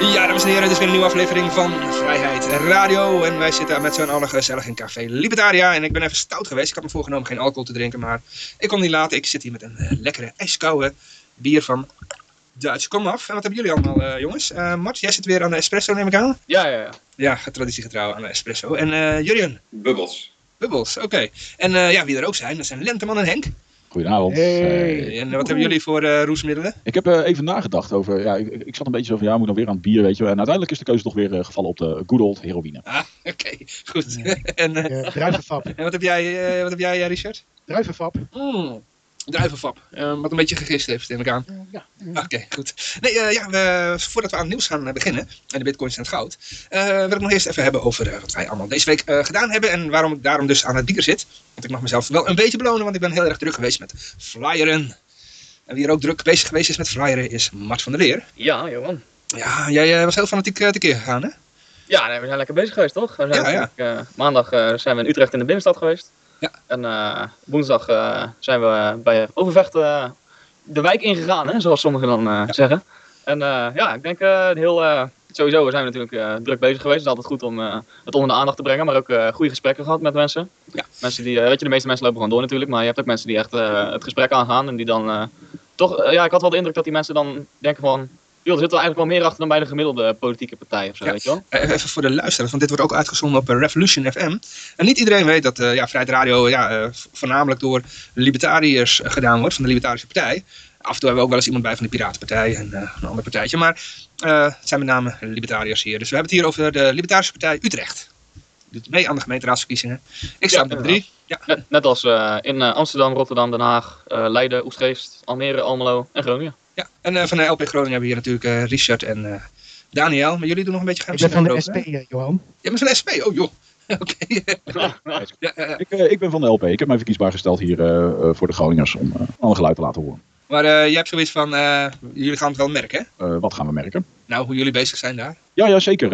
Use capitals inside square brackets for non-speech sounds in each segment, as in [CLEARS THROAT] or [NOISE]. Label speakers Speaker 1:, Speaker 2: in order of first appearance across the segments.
Speaker 1: Ja, dames en heren, dit is weer een nieuwe aflevering van Vrijheid Radio. En wij zitten met zo'n allen gezellig in Café Libertaria. En ik ben even stout geweest. Ik had me voorgenomen geen alcohol te drinken, maar ik kon niet laten. Ik zit hier met een eh, lekkere ijskoude bier van Duits Kom af. En wat hebben jullie allemaal, eh, jongens? Eh Mart, jij zit weer aan de espresso, neem ik aan?
Speaker 2: Ja, ja, ja.
Speaker 1: Ja, traditiegetrouw aan de espresso. En eh Jurjen?
Speaker 3: Bubbels.
Speaker 1: Bubbels, oké. En eh, ja, wie er ook zijn, dat zijn Lenteman en Henk.
Speaker 4: Goedenavond.
Speaker 1: En wat hebben jullie voor eh, roesmiddelen?
Speaker 4: Ik heb eh, even nagedacht over, ja, ik, ik zat een beetje zo van, ja, moet dan weer aan het bier, weet je. wel. En uiteindelijk is de keuze toch weer eh, gevallen op de good old heroïne.
Speaker 1: Ah, [LAUGHS] oké, goed. [LAUGHS] en, eh,
Speaker 5: Eh, druivenvap.
Speaker 1: en wat heb jij, eh, wat heb jij Richard?
Speaker 5: Druivenvap.
Speaker 1: Mm, druivenvap. Eh, wat een beetje gegist heeft, neem ik aan.
Speaker 5: Ja.
Speaker 1: Oké, goed. Nee, eh, ja, we, voordat we aan het nieuws gaan eh, beginnen, en de bitcoins en het goud, eh, wil ik nog eerst even hebben over wat wij allemaal deze week eh, gedaan hebben en waarom ik daarom dus aan het bier zit. Want ik mag mezelf wel een beetje belonen, want ik ben heel erg druk geweest met flyeren. En wie er ook druk bezig geweest is met flyeren is Mart van der Leer.
Speaker 2: Ja, Johan.
Speaker 1: Ja, jij was heel fanatiek uh, tekeer gegaan, hè?
Speaker 2: Ja, nee, we zijn lekker bezig geweest, toch? We zijn
Speaker 1: Ja,
Speaker 2: eh, maandag eh, zijn we in Utrecht in de binnenstad geweest.
Speaker 1: Ja.
Speaker 2: En eh, woensdag eh, zijn we bij Overvecht eh, de wijk ingegaan, hè, zoals sommigen dan zeggen. En ja, ik denk heel... sowieso zijn we natuurlijk druk bezig geweest. Het is altijd goed om het onder de aandacht te brengen. Maar ook goede gesprekken gehad met mensen.
Speaker 1: Ja.
Speaker 2: Mensen die... weet je, de meeste mensen lopen gewoon door natuurlijk. Maar je hebt ook mensen die echt het gesprek aangaan. En die dan toch... ja, ik had wel de indruk dat die mensen dan denken van... Joh, er zit er eigenlijk wel meer achter dan bij de gemiddelde politieke partij of zo,
Speaker 1: Ja.
Speaker 2: weet je wel?
Speaker 1: Eh, Even voor de luisteraars, want dit wordt ook uitgezonden op eh, Revolution FM. En niet iedereen weet dat eh ja, Vrijheid Radio ja, eh, voornamelijk door libertariërs eh, gedaan wordt, van de Libertarische Partij. Af en toe hebben we ook wel eens iemand bij van de Piratenpartij en eh, een ander partijtje. Maar eh, het zijn met name libertariërs hier. Dus we hebben het hier over de Libertarische Partij Utrecht. Doet mee aan de gemeenteraadsverkiezingen. Ik sta
Speaker 2: Ja,
Speaker 1: op nummer drie. Ja,
Speaker 2: Net, net als eh, in eh, Amsterdam, Rotterdam, Den Haag, eh, Leiden, Oestgeest, Almere, Almelo en Groningen.
Speaker 1: ja. En eh, van de LP Groningen hebben we hier natuurlijk eh, Richard en eh, Daniel. Maar jullie doen nog een beetje
Speaker 5: Ik ben van de SP,
Speaker 1: hè?
Speaker 5: Johan.
Speaker 1: Jij bent van de SP? Oh joh. [LAUGHS] Oké. [LAUGHS] ja, ja, ja.
Speaker 4: Ik, ik ben van de LP. Ik heb mij verkiesbaar gesteld hier voor de Groningers om eh alle geluid te laten horen.
Speaker 1: Maar eh, jij hebt zoiets van, eh, jullie gaan het wel merken, hè?
Speaker 4: Eh, wat gaan we merken?
Speaker 1: Nou, hoe jullie bezig zijn daar.
Speaker 4: Ja, ja zeker.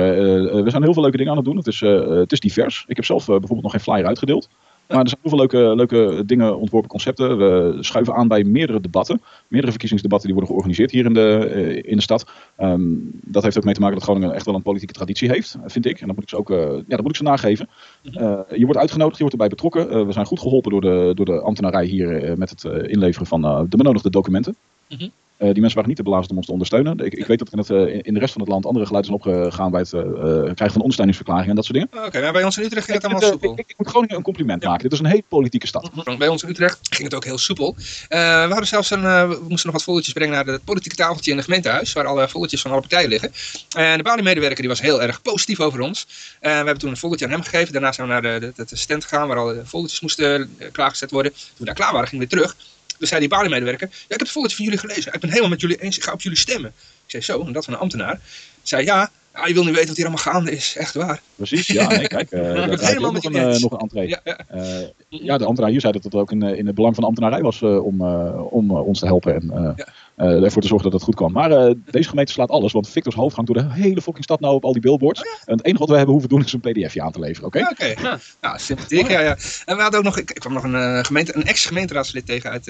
Speaker 4: We zijn heel veel leuke dingen aan het doen. Het is, het is divers. Ik heb zelf bijvoorbeeld nog geen flyer uitgedeeld. Maar er zijn heel veel leuke, leuke dingen, ontworpen concepten. We schuiven aan bij meerdere debatten. Meerdere verkiezingsdebatten die worden georganiseerd hier in de, eh, in de stad. Ehm, dat heeft ook mee te maken dat Groningen echt wel een politieke traditie heeft, vind ik. En dat moet ik ze ook eh, ja, dat moet ik ze nageven. Eh, je wordt uitgenodigd, je wordt erbij betrokken. We zijn goed geholpen door de, door de ambtenarij hier met het inleveren van de benodigde documenten.
Speaker 1: Mhm.
Speaker 4: Die mensen waren niet te blazen om ons te ondersteunen. Ik, ik weet dat er in, het, eh, in de rest van het land andere geluiden zijn opgegaan bij het eh, eh, krijgen van ondersteuningsverklaringen en dat soort dingen.
Speaker 1: Oké, maar bij ons in Utrecht ging het allemaal
Speaker 4: eh,
Speaker 1: soepel.
Speaker 4: ik, ik moet Groningen een compliment maken. Dit is een hele politieke stad.
Speaker 1: Bij ons in Utrecht ging het ook heel soepel. Eh, we hadden zelfs een, eh, we moesten nog wat folletjes brengen naar het politieke tafeltje in het gemeentehuis, waar alle folletjes van alle partijen liggen. En de Bali-medewerker die was heel erg positief over ons. En we hebben toen een folletje aan hem gegeven. Daarna zijn we naar de, de, de stand gegaan, waar alle folletjes moesten eh, klaargezet worden. Toen we daar klaar waren, gingen we weer terug. Toen zei die Bali-medewerker, ja, ik heb het folletje van jullie gelezen. Ik ben helemaal met jullie eens, ik ga op jullie stemmen. Ik zei, zo, en dat van een ambtenaar. Ik zei, ja, ja, je wil niet weten wat hier allemaal gaande is, echt waar.
Speaker 4: Precies, ja, nee, kijk. eh [LAUGHS] heb je
Speaker 1: helemaal
Speaker 4: nog een, eh, nog een entree.
Speaker 1: Ja, ja.
Speaker 4: Eh, ja, de ambtenaar hier zei dat het ook in, eh, in het belang van de ambtenarij was eh, om, eh, om ons te helpen en
Speaker 1: Ja.
Speaker 4: ervoor te zorgen dat het goed kwam. Maar deze gemeente slaat alles, want Victor's hoofd hangt door de hele fucking stad nou op al die billboards. En het enige wat we hebben hoeven doen is een pdfje aan te leveren, oké?
Speaker 1: Oké, nou, sympathiek. Ja, ja. En we hadden ook nog, ik, ik kwam nog een, gemeente, een ex-gemeenteraadslid tegen uit,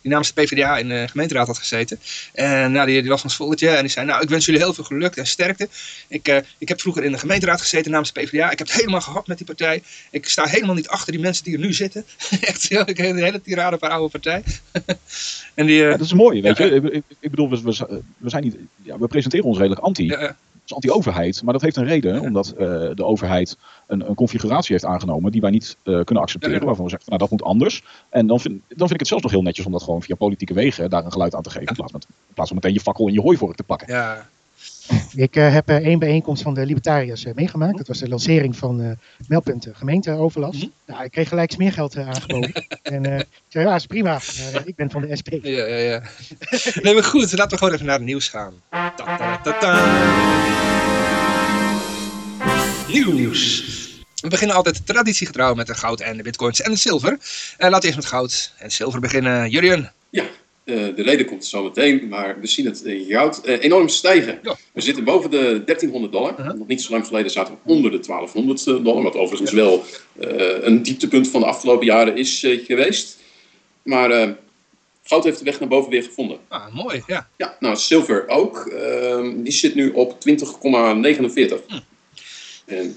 Speaker 1: die namens de PvdA in de gemeenteraad had gezeten. En nou, die, die was ons volletje en die zei, nou, ik wens jullie heel veel geluk en sterkte. Ik, ik heb vroeger in de gemeenteraad gezeten namens de PvdA. Ik heb het helemaal gehad met die partij. Ik sta helemaal niet achter die mensen die er nu zitten. [LAUGHS] Echt, ja, ik heb een hele tirade op een oude partij. [LAUGHS] en die, eh,
Speaker 4: Ja, dat is mooi, weet
Speaker 1: Ja,
Speaker 4: je. Ik, ik- bedoel, we, we, zijn niet, ja, we presenteren ons redelijk anti. anti-overheid. Maar dat heeft een reden, omdat eh, de overheid een, een configuratie heeft aangenomen die wij niet eh, kunnen accepteren.
Speaker 1: Ja.
Speaker 4: Waarvan we zeggen, van, nou dat moet anders. En dan vind, dan vind ik het zelfs nog heel netjes om dat gewoon via politieke wegen daar een geluid aan te geven. In, plaats met, in plaats van meteen je fakkel en je hooivork te pakken.
Speaker 1: ja.
Speaker 5: Ik eh, heb eh, één bijeenkomst van de Libertariërs eh, meegemaakt. Dat was de lancering van eh meldpunt eh, gemeenteoverlast.
Speaker 1: Mhm.
Speaker 5: Nou, ik kreeg gelijk smeergeld aangeboden. [LAUGHS] en eh, ik zei, ja, is prima. Eh, ik ben van de SP.
Speaker 1: Ja, ja, ja. [LAUGHS] Nee, maar goed, laten we gewoon even naar het nieuws gaan. Ta -ta -ta -ta. Nieuws. We beginnen altijd traditiegetrouw met de goud en de bitcoins en de zilver. Uh, laten we eerst met goud en zilver beginnen. Jurjen.
Speaker 3: Ja, de reden komt zo meteen, maar we zien het goud enorm stijgen.
Speaker 1: Ja.
Speaker 3: We zitten boven de 1300 dollar.
Speaker 1: Uh-huh.
Speaker 3: Nog niet zo lang geleden zaten we onder de 1200 dollar, wat overigens wel een dieptepunt van de afgelopen jaren is geweest. Maar goud heeft de weg naar boven weer gevonden.
Speaker 1: Ah, mooi, ja.
Speaker 3: Ja, nou, zilver ook. Ehm, die zit nu op 20,49.
Speaker 1: Hm.
Speaker 3: En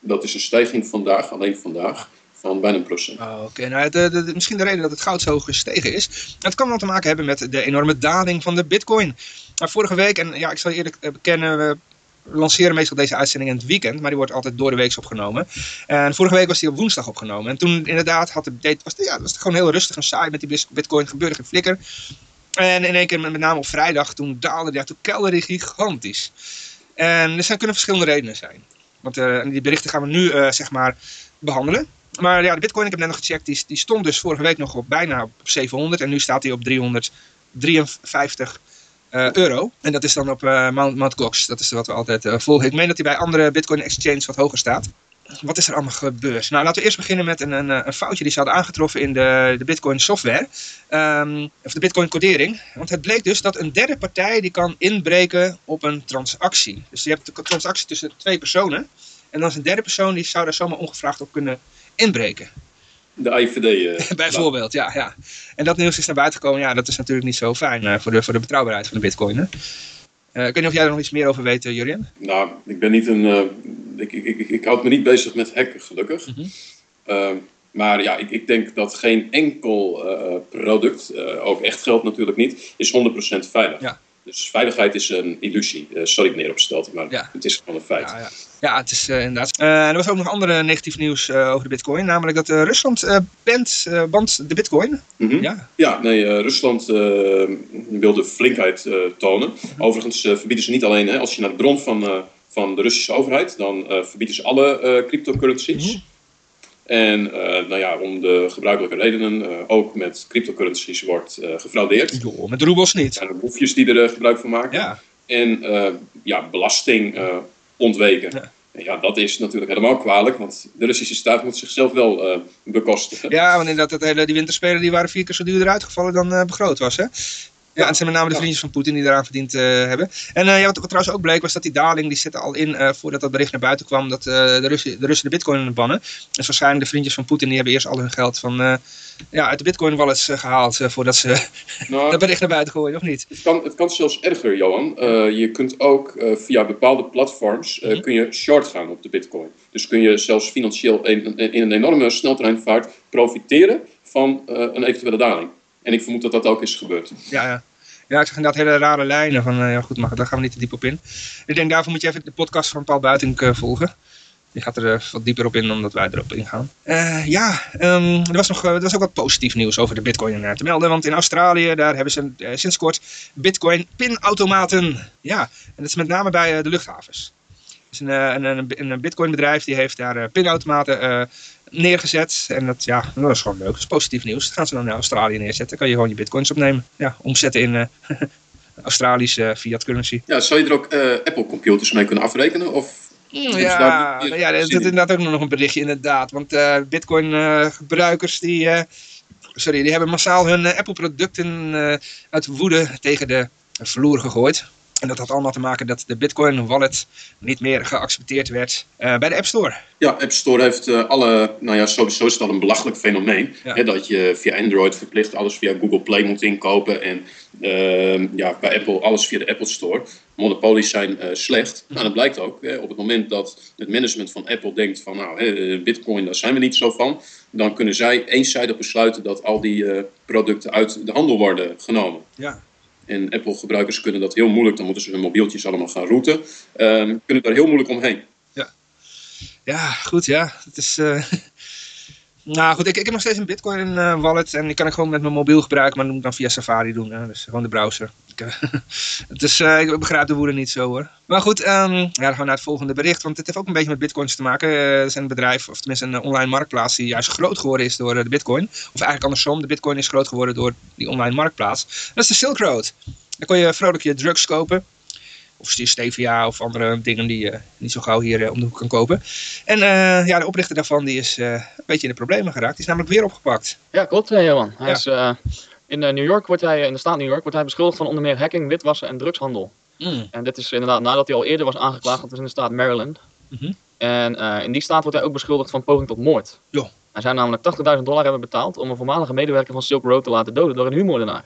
Speaker 3: dat is een stijging vandaag, alleen vandaag, van bijna een.
Speaker 1: Oh, Oké, nou, misschien de reden dat het goud zo gestegen is. Het kan wel te maken hebben met de enorme daling van de bitcoin. Nou, vorige week, en ja, ik zal eerlijk eh, bekennen, we lanceren meestal deze uitzending in het weekend, maar die wordt altijd door de week opgenomen. En vorige week was die op woensdag opgenomen. En toen inderdaad had de was, ja, was het gewoon heel rustig en saai met die bitcoin, gebeurde geen flikker. En in één keer, met name op vrijdag, toen daalde die, toen kelderde die gigantisch. En er zijn, kunnen verschillende redenen zijn. Want eh, die berichten gaan we nu, eh, zeg maar, behandelen. Maar ja, de bitcoin, ik heb net nog gecheckt, die, stond dus vorige week nog op bijna op 700 en nu staat hij op 353 eh, euro. En dat is dan op Mount, Mount Gox, dat is wat we altijd eh, volgen. Ik meen dat hij bij andere bitcoin exchanges wat hoger staat. Wat is er allemaal gebeurd? Nou, laten we eerst beginnen met een, een, een foutje die ze hadden aangetroffen in de, de Bitcoin software. Ehm, of de Bitcoin codering. Want het bleek dus dat een derde partij die kan inbreken op een transactie. Dus je hebt een transactie tussen twee personen. En dan is een derde persoon die zou daar zomaar ongevraagd op kunnen inbreken.
Speaker 3: De IVD. eh, [LAUGHS]
Speaker 1: Bijvoorbeeld, ja, ja. En dat nieuws is naar buiten gekomen. Ja, dat is natuurlijk niet zo fijn eh, voor, de, voor de betrouwbaarheid van de bitcoin. Hè? Eh, ik weet niet of jij er nog iets meer over weet, Jurien?
Speaker 3: Nou, ik ben niet een. ik, ik, ik, ik houd me niet bezig met hacken, gelukkig.
Speaker 1: Mhm.
Speaker 3: Maar ja, ik, ik denk dat geen enkel product, ook echt geld natuurlijk niet, is 100% veilig.
Speaker 1: Ja.
Speaker 3: Dus veiligheid is een illusie. Eh, sorry meneer Opstelten, maar
Speaker 1: Ja.
Speaker 3: het is gewoon een feit.
Speaker 1: Ja, ja. ja, het is eh, inderdaad. Eh, er was ook nog andere negatief nieuws over de bitcoin. Namelijk dat Rusland eh band, band de bitcoin.
Speaker 3: Mhm.
Speaker 1: Ja,
Speaker 3: Ja, nee, Rusland eh, wil de flinkheid tonen. Overigens eh, verbieden ze niet alleen, hè, als je naar de bron van, van de Russische overheid, dan verbieden ze alle cryptocurrencies.
Speaker 1: Mhm.
Speaker 3: En eh, nou ja, om de gebruikelijke redenen, eh, ook met cryptocurrencies wordt eh, gefraudeerd.
Speaker 1: met roebels
Speaker 3: Er
Speaker 1: niet.
Speaker 3: zijn ook boefjes die er gebruik van maken.
Speaker 1: Ja,
Speaker 3: En ja, belasting ontweken.
Speaker 1: Ja.
Speaker 3: En ja, dat is natuurlijk helemaal kwalijk, want de Russische staat moet zichzelf wel bekostigen.
Speaker 1: ja want inderdaad, het hele, die winterspelen die waren vier keer zo duur eruit gevallen dan begroot was. Hè? Ja, en het zijn met name de vriendjes van Poetin die eraan verdiend eh, hebben. En eh, ja, wat, wat trouwens ook bleek was dat die daling, die zette al in eh, voordat dat bericht naar buiten kwam, dat de, Russen, de Russen de bitcoin bannen. Dus waarschijnlijk de vriendjes van Poetin, die hebben eerst al hun geld van, ja, uit de bitcoin wallets eh, gehaald eh, voordat ze [LAUGHS]
Speaker 3: Nou,
Speaker 1: dat bericht naar buiten gooien, of niet?
Speaker 3: Het kan, het kan zelfs erger, Johan. Je kunt ook via bepaalde platforms
Speaker 1: Mhm.
Speaker 3: kun je short gaan op de bitcoin. Dus kun je zelfs financieel in, in- een enorme sneltreinvaart profiteren van een eventuele daling. En ik vermoed dat dat ook is gebeurd.
Speaker 1: Ja, ja. Ja, ik zag inderdaad hele rare lijnen van, eh, ja goed, maar daar gaan we niet te diep op in. Ik denk daarvoor moet je even de podcast van Paul Buitink eh, volgen. Die gaat er eh, wat dieper op in dan dat wij erop ingaan. Ja, ehm, er, was nog, er was ook wat positief nieuws over de bitcoin te melden. Want in Australië, daar hebben ze sinds kort bitcoin pinautomaten. Ja, en dat is met name bij de luchthavens. Dus een, eh, een, een, een bitcoin bedrijf die heeft daar eh, pinautomaten eh, neergezet. En dat, ja, dat is gewoon leuk. Dat is positief nieuws. Dat gaan ze dan naar Australië neerzetten. Dan kan je gewoon je bitcoins opnemen. Ja, omzetten in [LAUGHS] Australische fiat currency.
Speaker 3: Ja, zou je er ook Apple computers mee kunnen afrekenen? Of
Speaker 1: Ja, nou ja, zit
Speaker 3: in?
Speaker 1: inderdaad ook nog een berichtje inderdaad. Want bitcoin gebruikers die, sorry, die hebben massaal hun Apple producten uit woede tegen de vloer gegooid. En dat had allemaal te maken dat de bitcoin wallet niet meer geaccepteerd werd eh, bij de App Store.
Speaker 3: Ja, App Store heeft eh, alle, nou ja, sowieso is het al een belachelijk fenomeen.
Speaker 1: Ja.
Speaker 3: Hè, dat je via Android verplicht alles via Google Play moet inkopen. En ehm, ja, bij Apple alles via de Apple Store. Monopolies zijn eh, slecht. Nou, dat blijkt ook. Hè, op het moment dat het management van Apple denkt van nou, hè, bitcoin, daar zijn we niet zo van. Dan kunnen zij eenzijdig besluiten dat al die producten uit de handel worden genomen.
Speaker 1: Ja.
Speaker 3: En Apple-gebruikers kunnen dat heel moeilijk, dan moeten ze hun mobieltjes allemaal gaan routen. Ehm, kunnen daar heel moeilijk omheen.
Speaker 1: Ja, goed, ja. Het is. eh, [LAUGHS] nou goed, ik, ik heb nog steeds een Bitcoin eh, wallet en die kan ik gewoon met mijn mobiel gebruiken, maar dat moet ik dan via Safari doen. Hè? Dus gewoon de browser. Ik, eh, [LAUGHS] het is, eh, ik begrijp de woede niet zo hoor. Maar goed, ehm, ja, dan gaan we naar het volgende bericht, want het heeft ook een beetje met Bitcoins te maken. Eh, er zijn een bedrijf, of tenminste een eh, online marktplaats, die juist groot geworden is door de Bitcoin. Of eigenlijk andersom, de Bitcoin is groot geworden door die online marktplaats. Dat is de Silk Road. Daar kon je vrolijk je drugs kopen. of stevia of andere dingen die je niet zo gauw hier om de hoek kan kopen. En ja, de oprichter daarvan die is een beetje in de problemen geraakt. Die is namelijk weer opgepakt.
Speaker 2: Ja, klopt, Johan. Hij
Speaker 1: Ja.
Speaker 2: is, in eh, New York wordt hij, in de staat New York, wordt hij beschuldigd van onder meer hacking, witwassen en drugshandel. En dit is inderdaad nadat hij al eerder was aangeklaagd, dat is in de staat Maryland.
Speaker 1: Mhm.
Speaker 2: En eh, in die staat wordt hij ook beschuldigd van poging tot moord.
Speaker 1: Jo.
Speaker 2: Hij zou namelijk 80.000 dollar hebben betaald om een voormalige medewerker van Silk Road te laten doden door een huurmoordenaar.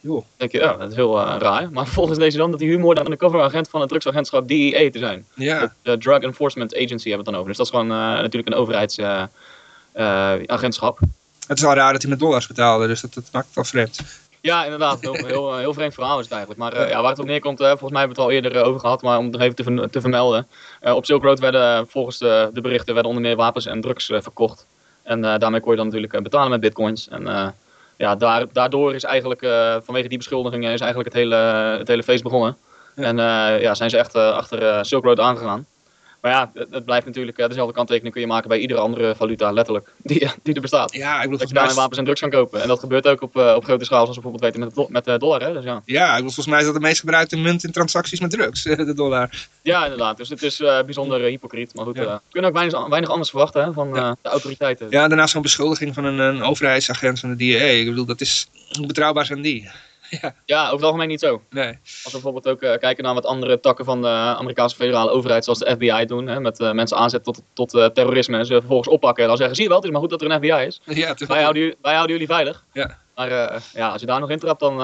Speaker 1: Joh.
Speaker 2: Dan denk je, ja, dat is heel eh, raar. Maar vervolgens lees je dan dat die huurmoordenaar een coveragent van het drugsagentschap DEA te zijn.
Speaker 1: Ja,
Speaker 2: De Drug Enforcement Agency hebben we het dan over. Dus dat is gewoon natuurlijk een overheidsagentschap.
Speaker 1: Het is wel raar dat hij met dollars betaalde, dus dat, dat maakt het vreemd.
Speaker 2: Ja, inderdaad. Heel, heel, eh, heel vreemd verhaal is het eigenlijk. Maar eh, ja, waar het op neerkomt, eh, volgens mij hebben we het al eerder over gehad, maar om het nog even te, ver- te vermelden. Op Silk Road werden volgens de, de berichten werden onder meer wapens en drugs verkocht. En daarmee kon je dan natuurlijk betalen met bitcoins. En ja, daar, daardoor is eigenlijk, vanwege die beschuldigingen, is eigenlijk het hele, het hele feest begonnen.
Speaker 1: Ja.
Speaker 2: En ja, zijn ze echt achter Silk Road aangegaan. Maar ja, het, het blijft natuurlijk, eh, dezelfde kanttekening kun je maken bij iedere andere valuta, letterlijk, [LAUGHS] die, die er bestaat.
Speaker 1: Ja, ik bedoel,
Speaker 2: Dat je daarin
Speaker 1: is,
Speaker 2: wapens en drugs kan kopen. En dat gebeurt ook op, eh, op grote schaal, zoals we bijvoorbeeld weten met met de dollar. Hè? Dus ja.
Speaker 1: ja, ik bedoel, volgens mij is dat de meest gebruikte munt in transacties met drugs, [LAUGHS] de dollar.
Speaker 2: ja, inderdaad. Dus het is eh, bijzonder eh, hypocriet. Maar goed,
Speaker 1: Ja.
Speaker 2: eh, we kunnen ook weinig, weinig anders verwachten hè, van eh, de autoriteiten.
Speaker 1: Ja, daarnaast zo'n beschuldiging van een, een overheidsagent van de DEA. Ik bedoel, dat is, hoe betrouwbaar zijn die? [LAUGHS]
Speaker 2: Ja, over het algemeen niet zo.
Speaker 1: Nee.
Speaker 2: Als we bijvoorbeeld ook eh, kijken naar wat andere takken van de Amerikaanse federale overheid, zoals de FBI doen, hè, met eh, mensen aanzetten tot, tot eh, terrorisme en ze vervolgens oppakken en dan zeggen, zie je wel, het is maar goed dat er een FBI is.
Speaker 1: Ja?
Speaker 2: Wij houden, jullie- wij houden jullie veilig.
Speaker 1: Ja.
Speaker 2: Maar ja, als je daar nog intrapt, dan,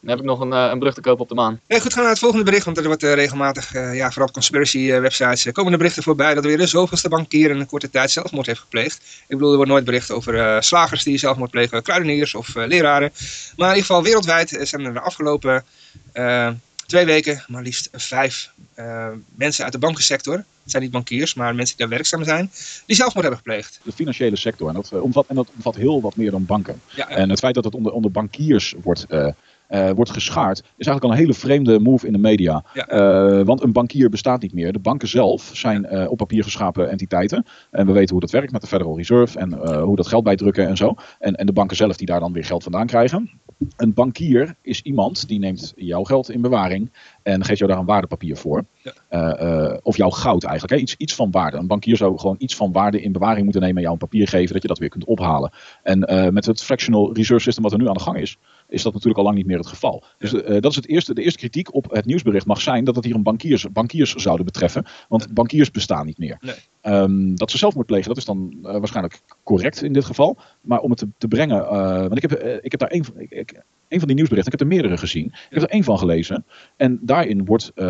Speaker 2: dan heb ik nog een, eh, een brug te kopen op de maan.
Speaker 1: Nee, goed, gaan we naar het volgende bericht, want er wordt eh, regelmatig, eh, ja, vooral op conspiracy websites, eh, komen er berichten voorbij dat weer de zoveelste bankier in een korte tijd zelfmoord heeft gepleegd. Ik bedoel, er wordt nooit bericht over eh, slagers die zelfmoord plegen, kruideniers of eh, leraren. Maar in ieder geval wereldwijd zijn er de afgelopen eh, twee weken maar liefst vijf eh, mensen uit de bankensector, het zijn niet bankiers, maar mensen die daar werkzaam zijn, die zelfmoord hebben gepleegd.
Speaker 4: De financiële sector. En dat, omvat, en dat omvat heel wat meer dan banken.
Speaker 1: Ja,
Speaker 4: En het feit dat het onder, onder bankiers wordt, eh, eh, wordt geschaard, is eigenlijk al een hele vreemde move in de media.
Speaker 1: Ja.
Speaker 4: Eh, want een bankier bestaat niet meer. De banken zelf zijn eh, op papier geschapen entiteiten. En we weten hoe dat werkt met de Federal Reserve en hoe dat geld bijdrukken en zo. En, en de banken zelf die daar dan weer geld vandaan krijgen. Een bankier is iemand die neemt jouw geld in bewaring en geeft jou daar een waardepapier voor.
Speaker 1: Ja.
Speaker 4: Eh, eh, of jouw goud eigenlijk, hè? Iets, iets van waarde. Een bankier zou gewoon iets van waarde in bewaring moeten nemen en jou een papier geven dat je dat weer kunt ophalen. En eh, met het fractional reserve system wat er nu aan de gang is, is dat natuurlijk al lang niet meer het geval. Dus dat is het eerste, de eerste kritiek op het nieuwsbericht mag zijn dat het hier een bankiers, bankiers zouden betreffen. Want bankiers bestaan niet meer.
Speaker 1: Nee.
Speaker 4: Ehm, dat ze zelfmoord plegen, dat is dan waarschijnlijk correct in dit geval. Maar om het te, te brengen, want ik heb, ik heb daar één van, ik, ik- één van die nieuwsberichten, ik heb er meerdere gezien. Ik heb er één van gelezen. En daarin wordt, eh,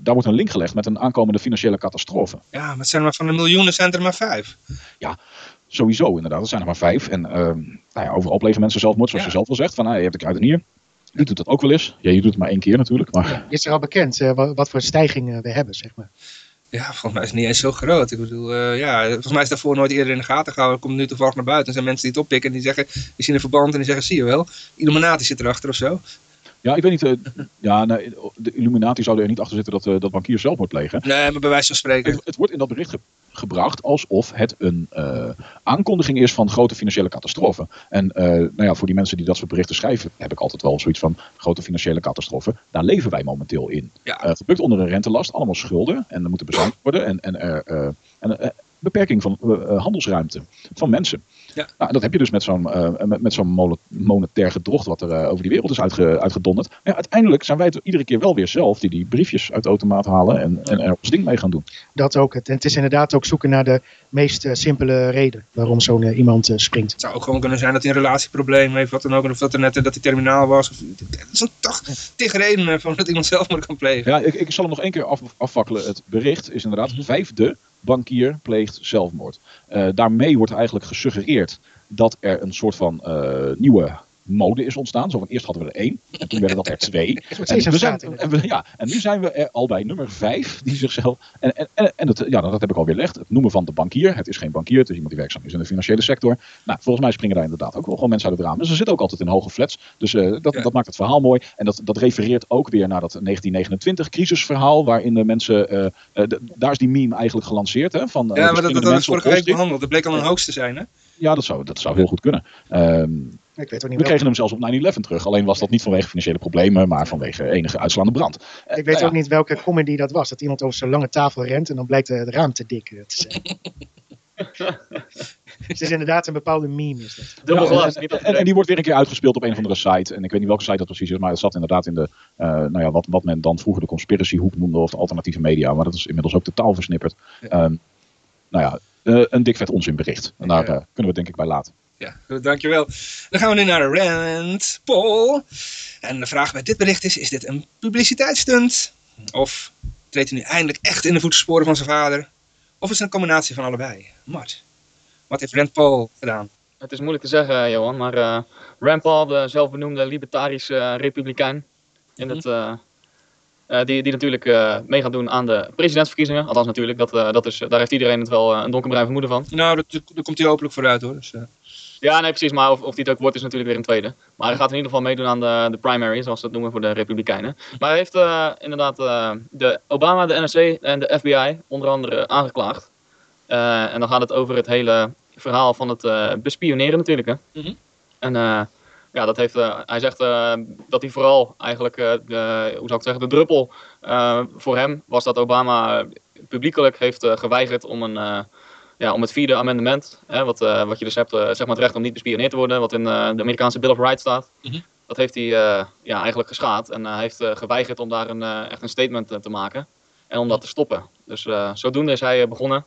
Speaker 4: daar wordt een link gelegd met een aankomende financiële catastrofe.
Speaker 1: ja, maar het zijn er maar van de miljoenen zijn er maar vijf.
Speaker 4: Sowieso inderdaad, dat zijn er maar vijf. En ehm, nou ja, overal plegen mensen zelfmoord, zoals
Speaker 1: Ja.
Speaker 4: je zelf al zegt. Van, nou, je hebt een kruidenier. Die doet dat ook wel eens. Ja, je doet het maar één keer natuurlijk. Maar
Speaker 5: Is er al bekend eh, wa- wat voor stijging eh, we hebben, zeg maar?
Speaker 1: Ja, volgens mij is het niet eens zo groot. Ik bedoel, eh, ja, volgens mij is daarvoor nooit eerder in de gaten gehouden. komt nu toevallig naar buiten. Er zijn mensen die het oppikken en die zeggen, die zien een verband en die zeggen, zie je wel, Illuminati zit erachter of zo.
Speaker 4: Ja, ik weet niet. eh, ja, nee, de Illuminati zouden er niet achter zitten dat, eh, dat bankiers zelfmoord plegen.
Speaker 1: Nee, maar bij wijze van spreken.
Speaker 4: Het, het wordt in dat bericht ge- gebracht alsof het een eh, aankondiging is van grote financiële catastrofen. En nou ja, voor die mensen die dat soort berichten schrijven, heb ik altijd wel zoiets van grote financiële catastrofen. Daar leven wij momenteel in.
Speaker 1: Ja.
Speaker 4: Gebukt onder een rentelast, allemaal schulden en er moeten bezuinigd worden. En, en, en beperking van handelsruimte van mensen.
Speaker 1: Ja.
Speaker 4: Nou, dat heb je dus met zo'n eh, met, met zo'n monetair gedrocht wat er eh, over die wereld is uitge, uitgedonderd. Maar ja, uiteindelijk zijn wij het iedere keer wel weer zelf die die briefjes uit de automaat halen en, en er ons ding mee gaan doen.
Speaker 5: Dat ook. Het, en het is inderdaad ook zoeken naar de meest eh, simpele reden waarom zo'n iemand springt.
Speaker 1: Het zou ook gewoon kunnen zijn dat hij een relatieprobleem heeft, wat dan ook. Of dat er net dat hij terminaal was. Of, is een toch tegen reden van dat iemand zelfmoord kan plegen.
Speaker 4: Ja, ik, ik zal hem nog één keer af, afvakkelen. Het bericht is inderdaad
Speaker 1: Mhm.
Speaker 4: vijfde bankier pleegt zelfmoord. Eh, daarmee wordt eigenlijk gesuggereerd dat er een soort van eh, nieuwe mode is ontstaan. Zo van eerst hadden we er één en toen werden dat er twee. [LAUGHS] En, we zijn, en, we, ja, en nu zijn we er al bij nummer vijf die zichzelf. En, en, en, en het, ja, dat heb ik al weerlegd. Het noemen van de bankier. Het is geen bankier, het is iemand die werkzaam is in de financiële sector. Nou, volgens mij springen daar inderdaad ook wel gewoon mensen uit het raam. Dus ze zitten ook altijd in hoge flats. Dus eh, dat,
Speaker 1: Ja.
Speaker 4: dat maakt het verhaal mooi. En dat, dat refereert ook weer naar dat 1929 crisisverhaal. Waarin de mensen. eh, eh, daar is die meme eigenlijk gelanceerd. Hè, van,
Speaker 1: Ja, maar dat, dat, dat is vorige week behandeld. Dat bleek al een hoax te zijn, hè?
Speaker 4: Ja, dat zou, dat zou heel goed kunnen. Ehm,
Speaker 5: Ik weet ook niet
Speaker 4: We kregen hem zelfs op 9-11 terug. Alleen was dat niet vanwege financiële problemen, maar vanwege enige uitslaande brand.
Speaker 5: ik weet
Speaker 4: nou ja.
Speaker 5: ook niet welke comedy dat was. Dat iemand over zo'n lange tafel rent en dan blijkt het raam te dik eh, te zijn. [LAUGHS] het is inderdaad een bepaalde meme. Is dat.
Speaker 2: Dubbel
Speaker 4: Ja,
Speaker 2: glas,
Speaker 4: en,
Speaker 2: niet
Speaker 4: en, en die wordt weer een keer uitgespeeld op een of andere site. En ik weet niet welke site dat precies is, maar het zat inderdaad in de, eh, nou ja, wat, wat men dan vroeger de conspiracy hoek noemde of de alternatieve media. Maar dat is inmiddels ook totaal versnipperd.
Speaker 1: Ja.
Speaker 4: Ehm, nou ja, eh, een dik vet onzinbericht. En daar eh, kunnen we het denk ik bij laten.
Speaker 1: Ja, dankjewel. Dan gaan we nu naar de rant poll. En de vraag bij dit bericht is, is dit een publiciteitsstunt? Of treedt hij nu eindelijk echt in de voetsporen van zijn vader? Of is het een combinatie van allebei? Mart, wat heeft Rand Paul gedaan?
Speaker 2: Het is moeilijk te zeggen, Johan, maar eh Rand Paul, de zelfbenoemde libertarische eh, republikein, in het, eh, eh, die, die natuurlijk eh, mee gaat doen aan de presidentsverkiezingen. Althans natuurlijk, dat, eh, dat is, daar heeft iedereen het wel eh, een donkerbruin vermoeden van.
Speaker 1: Nou, dat- daar komt hij hopelijk vooruit hoor. Dus, eh,
Speaker 2: Ja, nee, precies, maar of, of die het ook wordt is natuurlijk weer een tweede. Maar hij gaat in ieder geval meedoen aan de, de primary, zoals ze dat noemen voor de republikeinen. Maar hij heeft eh, inderdaad eh, de Obama, de NSA en de FBI onder andere aangeklaagd. Eh, en dan gaat het over het hele verhaal van het bespioneren natuurlijk. Hè?
Speaker 1: Mhm.
Speaker 2: En ja, dat heeft, hij zegt dat hij vooral eigenlijk, de, hoe zou ik zeggen, de druppel voor hem was dat Obama publiekelijk heeft geweigerd om, een, ja, om het vierde amendement, hè, wat, eh, wat je dus hebt, eh, zeg maar het recht om niet bespioneerd te worden, wat in eh, de Amerikaanse Bill of Rights staat.
Speaker 1: Mhm.
Speaker 2: Dat heeft hij ja, eigenlijk geschaad en hij heeft geweigerd om daar een, echt een statement te maken en om dat te stoppen. Dus zodoende is hij begonnen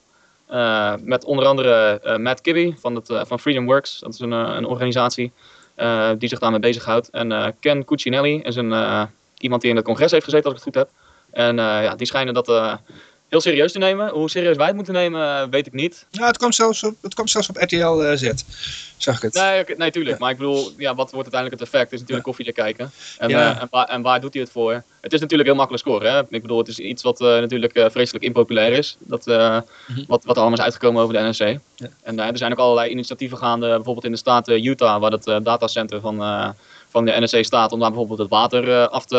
Speaker 2: met onder andere Matt Kibbe van, het, van Freedom Works. Dat is een, een organisatie die zich daarmee bezighoudt. En Ken Cuccinelli is een, iemand die in het congres heeft gezeten, als ik het goed heb. En ja, die schijnen dat heel serieus te nemen. Hoe serieus wij het moeten nemen, eh, weet ik niet.
Speaker 1: nou, het kwam zelfs op, het kwam zelfs op RTL eh, Z. Zag ik het.
Speaker 2: Nee, nee, tuurlijk. Maar ik bedoel, ja, wat wordt uiteindelijk het effect? Het is natuurlijk koffiedik kijken. En,
Speaker 1: Ja.
Speaker 2: eh, en, waar, en waar doet hij het voor? Het is natuurlijk heel makkelijk scoren. Hè? Ik bedoel, het is iets wat natuurlijk vreselijk impopulair is. Dat,
Speaker 1: Mhm.
Speaker 2: wat, wat er allemaal is uitgekomen over de.
Speaker 1: Ja.
Speaker 2: En er zijn ook allerlei initiatieven gaande, bijvoorbeeld in de staat Utah, waar het datacenter van, van de NSC staat, om daar bijvoorbeeld het water af te,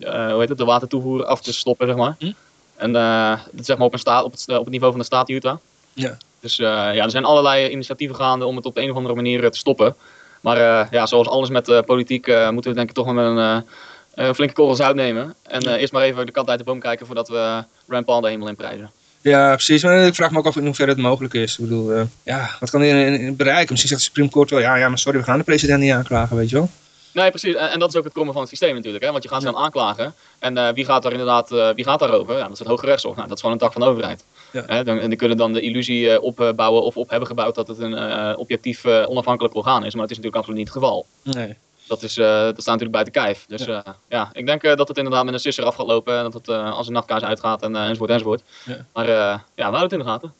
Speaker 2: hoe heet het, de watertoevoer af te stoppen, zeg maar.
Speaker 1: Hm.
Speaker 2: En eh, dat is zeg maar op, een staat, op, het, op het niveau van de staat Utah.
Speaker 1: Ja.
Speaker 2: Dus eh, ja, er zijn allerlei initiatieven gaande om het op de een of andere manier eh, te stoppen. Maar eh, ja, zoals alles met eh, politiek eh, moeten we denk ik toch wel met een, eh, een flinke korrel zout nemen. En eh, eerst maar even de kat uit de boom kijken voordat we Rand Paul de hemel in prijzen.
Speaker 1: Ja, precies. Maar ik vraag me ook af in hoeverre het mogelijk is. Ik bedoel, eh, ja, wat kan hij bereiken? Misschien zegt de Supreme Court wel, ja, ja, maar sorry, we gaan de president niet aanklagen, weet je wel.
Speaker 2: Nee, precies. En, en dat is ook het krommen van het systeem natuurlijk. Hè? Want je gaat ze dan aanklagen. En eh, wie gaat daar inderdaad eh, wie gaat daarover? Ja, dat is het Hoge Rechtshof. Nou, dat is gewoon een tak van de overheid.
Speaker 1: Ja.
Speaker 2: Hè? Dan, en die kunnen dan de illusie eh, opbouwen of op hebben gebouwd dat het een eh, objectief eh, onafhankelijk orgaan is. Maar dat is natuurlijk absoluut niet het geval.
Speaker 1: Nee.
Speaker 2: Dat, is, eh, dat staat natuurlijk buiten kijf. Dus ja, ja ik denk eh, dat het inderdaad met een sisser af gaat lopen. En dat het eh, als een nachtkaars uitgaat en, eh, enzovoort enzovoort.
Speaker 1: Ja.
Speaker 2: Maar eh, ja, we houden het in de gaten.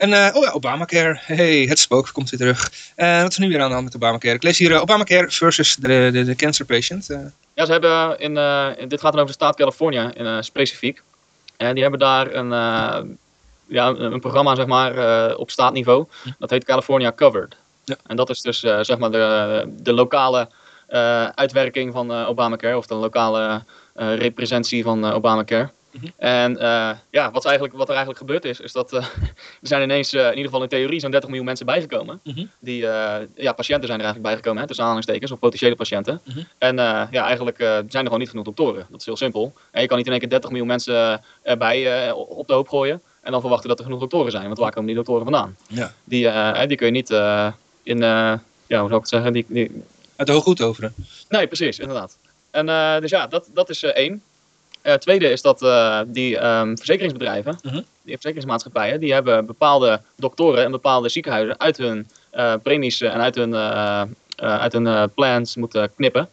Speaker 1: En, eh, oh ja, Obamacare. Hey, het spook komt weer terug. Eh, wat is er nu weer aan de hand met Obamacare? Ik lees hier eh, Obamacare versus de, de, de cancer patient.
Speaker 2: Ja, ze hebben in, in- dit gaat dan over de staat Californië in, specifiek. En die hebben daar een, ja, een programma zeg maar, op staatniveau. Dat heet California Covered.
Speaker 1: Ja.
Speaker 2: En dat is dus zeg maar de, de lokale uitwerking van Obamacare. Of de lokale representie van eh,
Speaker 1: Mhm.
Speaker 2: En eh, ja, wat, eigenlijk, wat er eigenlijk gebeurd is, is dat eh, [LAUGHS] er zijn ineens eh, in ieder geval in theorie zo'n 30 miljoen mensen bijgekomen.
Speaker 1: Mhm.
Speaker 2: Die, ja, patiënten zijn er eigenlijk bijgekomen, hè, tussen aanhalingstekens, of potentiële patiënten.
Speaker 1: Mhm.
Speaker 2: En ja, eigenlijk zijn er gewoon niet genoeg doktoren. Dat is heel simpel. En je kan niet in één keer 30 miljoen mensen erbij op de hoop gooien. En dan verwachten dat er genoeg doktoren zijn. Want waar komen die doktoren vandaan?
Speaker 1: Ja.
Speaker 2: Die, die kun je niet in, ja, hoe zou ik het zeggen? Die, die...
Speaker 1: uit de hooggoed over.
Speaker 2: Nee, precies, inderdaad. En dus ja, dat, dat is één. Eh, tweede is dat eh, die ehm, verzekeringsbedrijven,
Speaker 1: Mhm.
Speaker 2: die verzekeringsmaatschappijen, die hebben bepaalde doktoren en bepaalde ziekenhuizen uit hun eh, premies en uit hun, uit hun plans moeten knippen.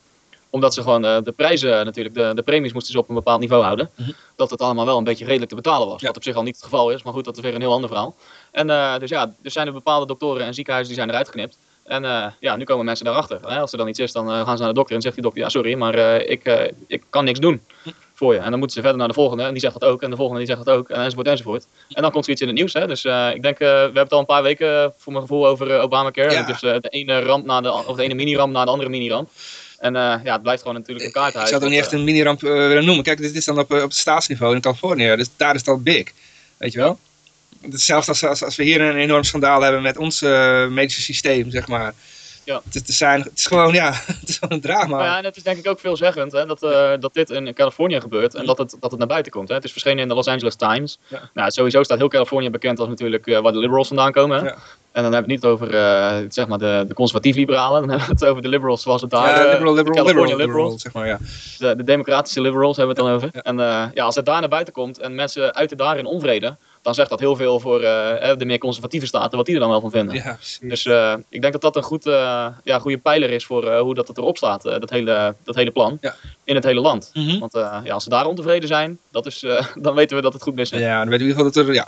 Speaker 2: Omdat ze gewoon de prijzen natuurlijk, de, de premies moesten ze op een bepaald niveau houden.
Speaker 1: Mhm.
Speaker 2: Dat het allemaal wel een beetje redelijk te betalen was.
Speaker 1: Ja.
Speaker 2: Wat op zich al niet het geval is, maar goed, dat is weer een heel ander verhaal. En dus ja, er zijn er bepaalde doktoren en ziekenhuizen die zijn eruit geknipt. En ja, nu komen mensen daarachter. Hè? Als er dan iets is, dan gaan ze naar de dokter en zegt die dokter, ja sorry, maar ik, ik kan niks doen voor je. En dan moeten ze verder naar de volgende en die zegt dat ook. En de volgende die zegt dat ook. En enzovoort enzovoort. En dan komt zoiets in het nieuws. Hè? Dus eh, ik denk, eh, we hebben het al een paar weken voor mijn gevoel over eh, Obamacare.
Speaker 1: Ja.
Speaker 2: Eh, de ene ramp na de, of de ene mini-ramp na de andere mini-ramp. En eh, ja, het blijft gewoon natuurlijk een
Speaker 1: Ik
Speaker 2: kaarthuis.
Speaker 1: zou het ook niet echt een mini-ramp eh, willen noemen. Kijk, dit is dan op, eh, op het staatsniveau in Californië. Dus daar is het al big. Weet je wel? Het is Zelfs als, als, als we hier een enorm schandaal hebben met ons eh, medische systeem, zeg maar.
Speaker 2: Ja.
Speaker 1: te, te zijn. Het is gewoon, ja, [LAUGHS] het is gewoon een drama.
Speaker 2: Nou ja, en het is denk ik ook veelzeggend hè, dat, eh, dat dit in Californië gebeurt en dat het, dat het naar buiten komt. Hè. Het is verschenen in de Los Angeles Times.
Speaker 1: Ja.
Speaker 2: Nou, sowieso staat heel Californië bekend als natuurlijk eh, waar de liberals vandaan komen. Hè.
Speaker 1: Ja.
Speaker 2: En dan hebben we het niet over eh, zeg maar de, de conservatief-liberalen, dan [LAUGHS] hebben we het over de liberals zoals het daar
Speaker 1: ja, liberal,
Speaker 2: de
Speaker 1: liberal,
Speaker 2: liberals,
Speaker 1: zeg maar, ja.
Speaker 2: de, de democratische liberals hebben we het dan over. En ja, als het daar naar buiten komt en mensen uiten daar in onvrede, dan zegt dat heel veel voor eh, de meer conservatieve staten, wat die er dan wel van vinden.
Speaker 1: ja.
Speaker 2: Dus eh, ik denk dat dat een goed, eh, ja, goede pijler is voor hoe dat het erop staat, dat, hele, dat hele plan,
Speaker 1: Ja.
Speaker 2: in het hele land.
Speaker 1: Mhm.
Speaker 2: Want ja, als ze daar ontevreden zijn, dat is, [LAUGHS] dan weten we dat het goed mis is.
Speaker 1: Ja, dan weten we in ieder geval dat er, ja.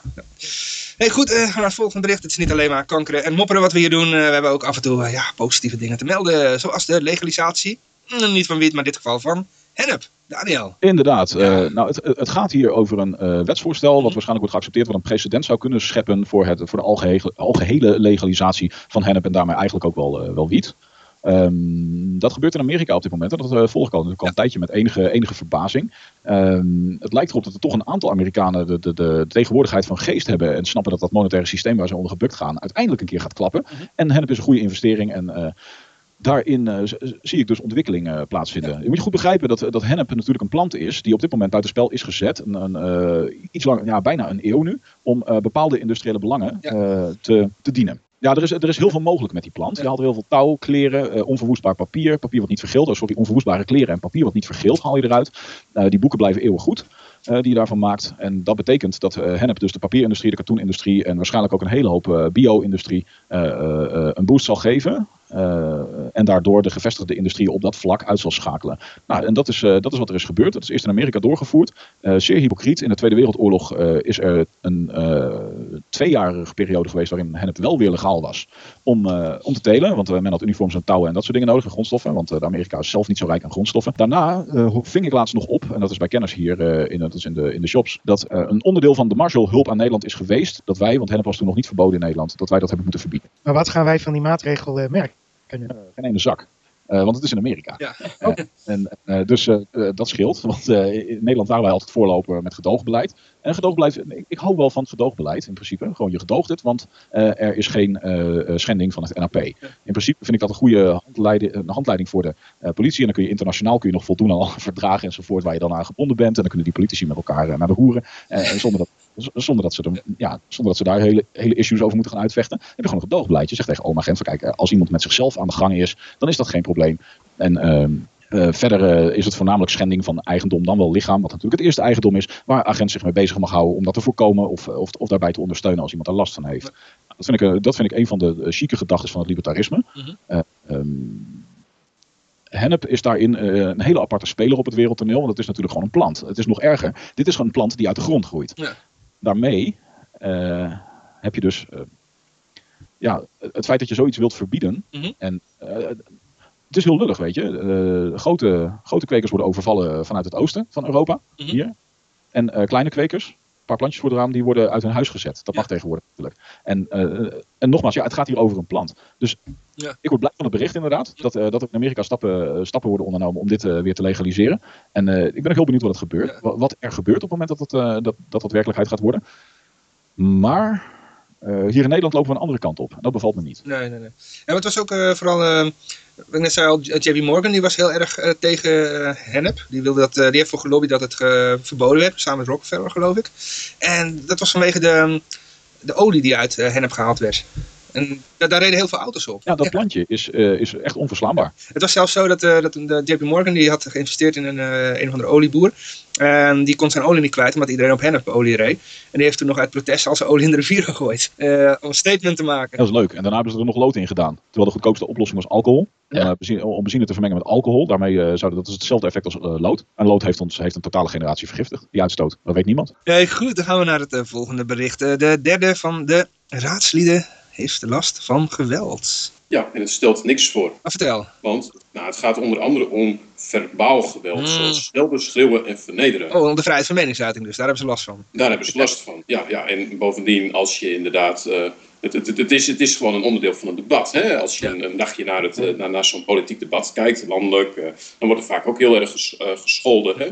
Speaker 1: Hey, goed, gaan naar het volgende bericht. Het is niet alleen maar kankeren en mopperen wat we hier doen. We hebben ook af en toe ja, positieve dingen te melden. Zoals de legalisatie. Mm, niet van wiet, maar in dit geval van hennep. Daniel.
Speaker 4: Inderdaad.
Speaker 1: Ja.
Speaker 4: eh, nou, het, het gaat hier over een eh, wetsvoorstel wat waarschijnlijk wordt geaccepteerd, wat een precedent zou kunnen scheppen voor, het, voor de algehele, algehele legalisatie van hennep en daarmee eigenlijk ook wel, eh, wel wiet. Ehm, dat gebeurt in Amerika op dit moment. En dat eh, volg ik al, natuurlijk al een tijdje met enige, enige verbazing. Ehm, het lijkt erop dat er toch een aantal Amerikanen de, de, de tegenwoordigheid van geest hebben. En snappen dat dat monetaire systeem waar ze onder gebukt gaan uiteindelijk een keer gaat klappen. En hennep is een goede investering. En daarin eh, zie ik dus ontwikkeling eh, plaatsvinden. Je moet je goed begrijpen dat, dat hennep natuurlijk een plant is die op dit moment buitenspel is gezet. Een, een, eh, iets langer, ja, bijna een eeuw nu. Om eh, bepaalde industriële belangen
Speaker 1: Ja.
Speaker 4: eh, te, te dienen. Ja, er is, er is heel veel mogelijk met die plant. Je haalt er heel veel touw, kleren, eh, onverwoestbaar papier, papier wat niet vergeelt. Oh, sorry, onverwoestbare kleren en papier wat niet vergeelt haal je eruit. Eh, die boeken blijven eeuwig goed eh, die je daarvan maakt. En dat betekent dat eh, hennep dus de papierindustrie, de katoenindustrie en waarschijnlijk ook een hele hoop eh, bio-industrie eh, eh, eh, een boost zal geven. Eh, en daardoor de gevestigde industrie op dat vlak uit zal schakelen. Nou, en dat is, eh, dat is wat er is gebeurd. Dat is eerst in Amerika doorgevoerd. Eh, zeer hypocriet. In de Tweede Wereldoorlog is er een tweejarige periode geweest waarin hennep wel weer legaal was om, om te telen. Want men had uniforms en touwen en dat soort dingen nodig, en grondstoffen. Want Amerika is zelf niet zo rijk aan grondstoffen. Daarna ving ik laatst nog op, en dat is bij kennis hier in, is in, de, in de shops, dat een onderdeel van de Marshall hulp aan Nederland is geweest. Dat wij, want hennep was toen nog niet verboden in Nederland, dat wij dat hebben moeten verbieden.
Speaker 5: Maar wat gaan wij van die maatregel merken?
Speaker 4: Geen ene zak. Eh, want het is in Amerika.
Speaker 1: Ja.
Speaker 4: Eh, en, eh, dus dat scheelt. Want eh, in Nederland waren wij altijd voorloper met gedoogbeleid. En gedoogbeleid, ik, ik hou wel van het gedoogbeleid in principe. Gewoon je gedoogt het, want eh, er is geen schending van het NAP. In principe vind ik dat een goede handleiding, een handleiding voor de eh, politie. En dan kun je internationaal kun je nog voldoen aan alle [LAUGHS] verdragen enzovoort waar je dan aan gebonden bent. En dan kunnen die politici met elkaar eh, naar de hoeren. Eh, en zonder dat, zonder dat ze, er, ja, zonder dat ze daar hele, hele issues over moeten gaan uitvechten. Dan heb je gewoon een gedoogbeleid. Je zegt tegen oma Gent van kijk, eh, als iemand met zichzelf aan de gang is, dan is dat geen probleem. En ehm, eh, verder eh, is het voornamelijk schending van eigendom, dan wel lichaam, wat natuurlijk het eerste eigendom is, waar agent zich mee bezig mag houden om dat te voorkomen of, of, of daarbij te ondersteunen als iemand daar last van heeft. Dat vind ik, dat vind ik een van de chique gedachten van het libertarisme.
Speaker 1: Mhm.
Speaker 4: Eh, ehm, hennep is daarin een hele aparte speler op het wereldtoneel, want het is natuurlijk gewoon een plant. Het is nog erger. Dit is gewoon een plant die uit de grond groeit.
Speaker 1: Ja.
Speaker 4: Daarmee eh, heb je dus eh, ja, het feit dat je zoiets wilt verbieden.
Speaker 1: Mhm.
Speaker 4: En eh, het is heel lullig, weet je. Grote, grote kwekers worden overvallen vanuit het oosten van Europa,
Speaker 1: Mhm.
Speaker 4: hier. En kleine kwekers, paar plantjes voor de raam, die worden uit hun huis gezet. Dat
Speaker 1: Ja.
Speaker 4: mag tegenwoordig natuurlijk. En, eh, en nogmaals, ja, het gaat hier over een plant. Dus
Speaker 1: Ja.
Speaker 4: ik word blij van het bericht inderdaad. Dat, eh, dat er in Amerika stappen, eh, stappen worden ondernomen om dit weer te legaliseren. En ik ben ook heel benieuwd wat, het gebeurt, wat er gebeurt op het moment dat het, dat, dat, dat werkelijkheid gaat worden. Maar eh, hier in Nederland lopen we een andere kant op. Dat bevalt me niet.
Speaker 1: Nee, nee, nee. Ja, het was ook eh, vooral, eh, ik net zei al, JB Morgan, die was heel erg tegen hennep. Die, wilde dat, die heeft voor gelobbyd dat het verboden werd, samen met Rockefeller geloof ik. En dat was vanwege de, de olie die uit hennep gehaald werd. En da- daar reden heel veel auto's op.
Speaker 4: Ja, dat plantje is, eh, is echt onverslaanbaar.
Speaker 1: Het was zelfs zo dat, eh, dat de JP Morgan die had geïnvesteerd in een, eh, een of andere olieboer. En die kon zijn olie niet kwijt, omdat iedereen op hennepolie reed. En die heeft toen nog uit protest al zijn olie in de rivier gegooid. eh, om een statement te maken.
Speaker 4: Dat is leuk. En daarna hebben ze er nog lood in gedaan. Terwijl de goedkoopste oplossing was alcohol.
Speaker 2: Ja.
Speaker 4: Eh, benzine- om benzine te vermengen met alcohol. Daarmee eh, zouden dat is hetzelfde effect als eh, lood. En lood heeft ons heeft een totale generatie vergiftigd. Die uitstoot. Dat weet niemand.
Speaker 1: Nee, goed, dan gaan we naar het eh, volgende bericht. Eh, de derde van de raadslieden heeft last van geweld.
Speaker 3: Ja, en het stelt niks voor.
Speaker 1: Maar vertel.
Speaker 3: Want nou, het gaat onder andere om verbaal geweld,
Speaker 1: Mm.
Speaker 3: zoals schelden, schreeuwen en vernederen.
Speaker 1: Oh, de vrijheid van meningsuiting dus, daar hebben ze last van.
Speaker 3: Daar hebben ze last van. Ja, ja, en bovendien, als je inderdaad. eh, het, het, het, het is, het is gewoon een onderdeel van een debat. Hè? Als je een, een dagje naar, het, eh, naar, naar zo'n politiek debat kijkt, landelijk, eh, dan wordt er vaak ook heel erg ges- gescholden. Hè?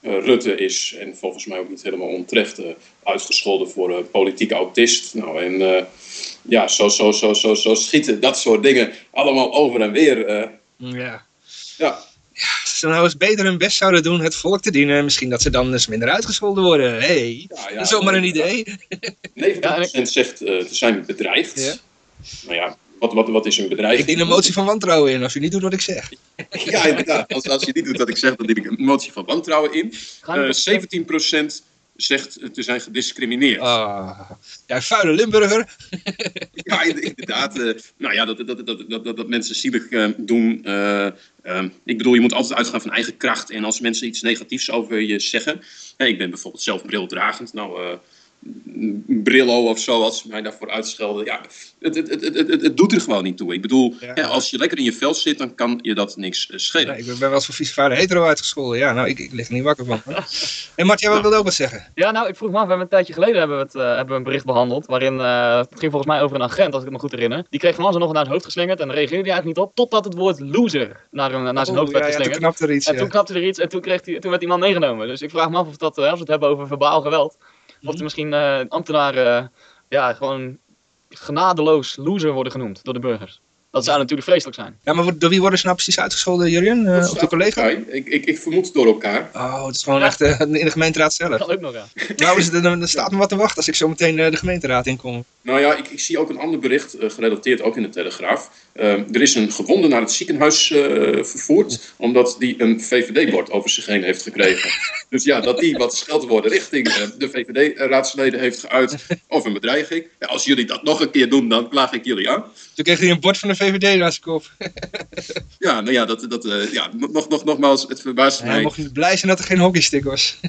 Speaker 3: Eh, Rutte is, en volgens mij ook niet helemaal onterecht, eh, uitgescholden voor eh, politieke autist. Nou, en eh, ja, zo, zo, zo, zo, zo schieten dat soort dingen allemaal over en weer. eh,
Speaker 1: Ja.
Speaker 3: ja,
Speaker 1: Als ze nou eens beter hun best zouden doen het volk te dienen, misschien dat ze dan eens minder uitgescholden worden. Hé, hey,
Speaker 3: ja, ja,
Speaker 1: dat is zomaar een idee.
Speaker 3: 90% zegt eh, te zijn bedreigd.
Speaker 1: Ja.
Speaker 3: Nou ja, wat, wat, wat is een bedreiging?
Speaker 1: Ik dien een motie van wantrouwen in als u niet doet wat ik zeg. [LAUGHS]
Speaker 3: Ja, inderdaad. Als, als je niet doet wat ik zeg, dan dien ik een motie van wantrouwen in.
Speaker 2: Gaan we
Speaker 3: Eh 17% zegt te zijn gediscrimineerd.
Speaker 1: Ah, ja, vuile Limburger. [LAUGHS]
Speaker 3: Ja, in- inderdaad. eh, nou ja, dat, dat, dat, dat, dat, dat mensen zielig eh, doen. eh, ehm, ik bedoel, je moet altijd uitgaan van eigen kracht. En als mensen iets negatiefs over je zeggen. hè, ik ben bijvoorbeeld zelf brildragend. Nou, eh, Brillo of zo, als ze mij daarvoor uitschelden. Ja, het, het, het, het, het, doet er gewoon niet toe. Ik bedoel,
Speaker 1: Ja.
Speaker 3: hè, als je lekker in je vel zit, dan kan je dat niks eh, schelen.
Speaker 1: Nee, ik ben wel eens voor vieze vader hetero uitgescholden. Ja, nou, ik, ik lig er niet wakker van. [LAUGHS] En Mart, jij wilde ook wat zeggen?
Speaker 2: Ja, nou, ik vroeg me af, we hebben een tijdje geleden hebben we, het, eh, hebben we een bericht behandeld. Waarin eh, het ging volgens mij over een agent, als ik me goed herinner. Die kreeg van alles en nog naar zijn hoofd geslingerd en reageerde hij eigenlijk niet op. Totdat het woord loser naar, hem, naar zijn
Speaker 1: Oh,
Speaker 2: hoofd werd
Speaker 1: ja, ja, toen
Speaker 2: geslingerd.
Speaker 1: knapte er iets.
Speaker 2: en
Speaker 1: ja.
Speaker 2: toen knapte er iets en toen, kreeg hij, toen werd die man meegenomen. Dus ik vraag me af of dat, eh, als we het hebben over verbaal geweld. Of er misschien eh, ambtenaren eh, ja, gewoon genadeloos loser worden genoemd door de burgers. Dat zou natuurlijk vreselijk zijn.
Speaker 1: Ja, maar door wie worden ze nou precies uitgescholden, Jurjen? Eh,
Speaker 3: Dat
Speaker 1: op de collega?
Speaker 3: Ik, ik, ik vermoed door elkaar.
Speaker 1: Oh, het is gewoon echt in de gemeenteraad zelf.
Speaker 2: Dat kan ook nog, ja.
Speaker 1: Nou, is het, dan, dan staat me wat te wachten als ik zo meteen eh, de gemeenteraad inkom.
Speaker 3: Nou ja, ik, ik zie ook een ander bericht, eh, gerelateerd ook in de Telegraaf. Eh, er is een gewonde naar het ziekenhuis eh, vervoerd, omdat die een VVD-bord over zich heen heeft gekregen. [LAUGHS] dus ja, dat die wat scheldwoorden richting eh, de VVD-raadsleden heeft geuit, of een bedreiging. Ja, als jullie dat nog een keer doen, dan klaag ik jullie aan.
Speaker 1: Toen kreeg hij een bord van de VVD kop. [LAUGHS]
Speaker 3: Ja, nou ja, dat, dat, ja nog, nog, nogmaals, het verbaast
Speaker 1: Hij
Speaker 3: mij.
Speaker 1: mocht niet blij zijn dat er geen hockeystick was.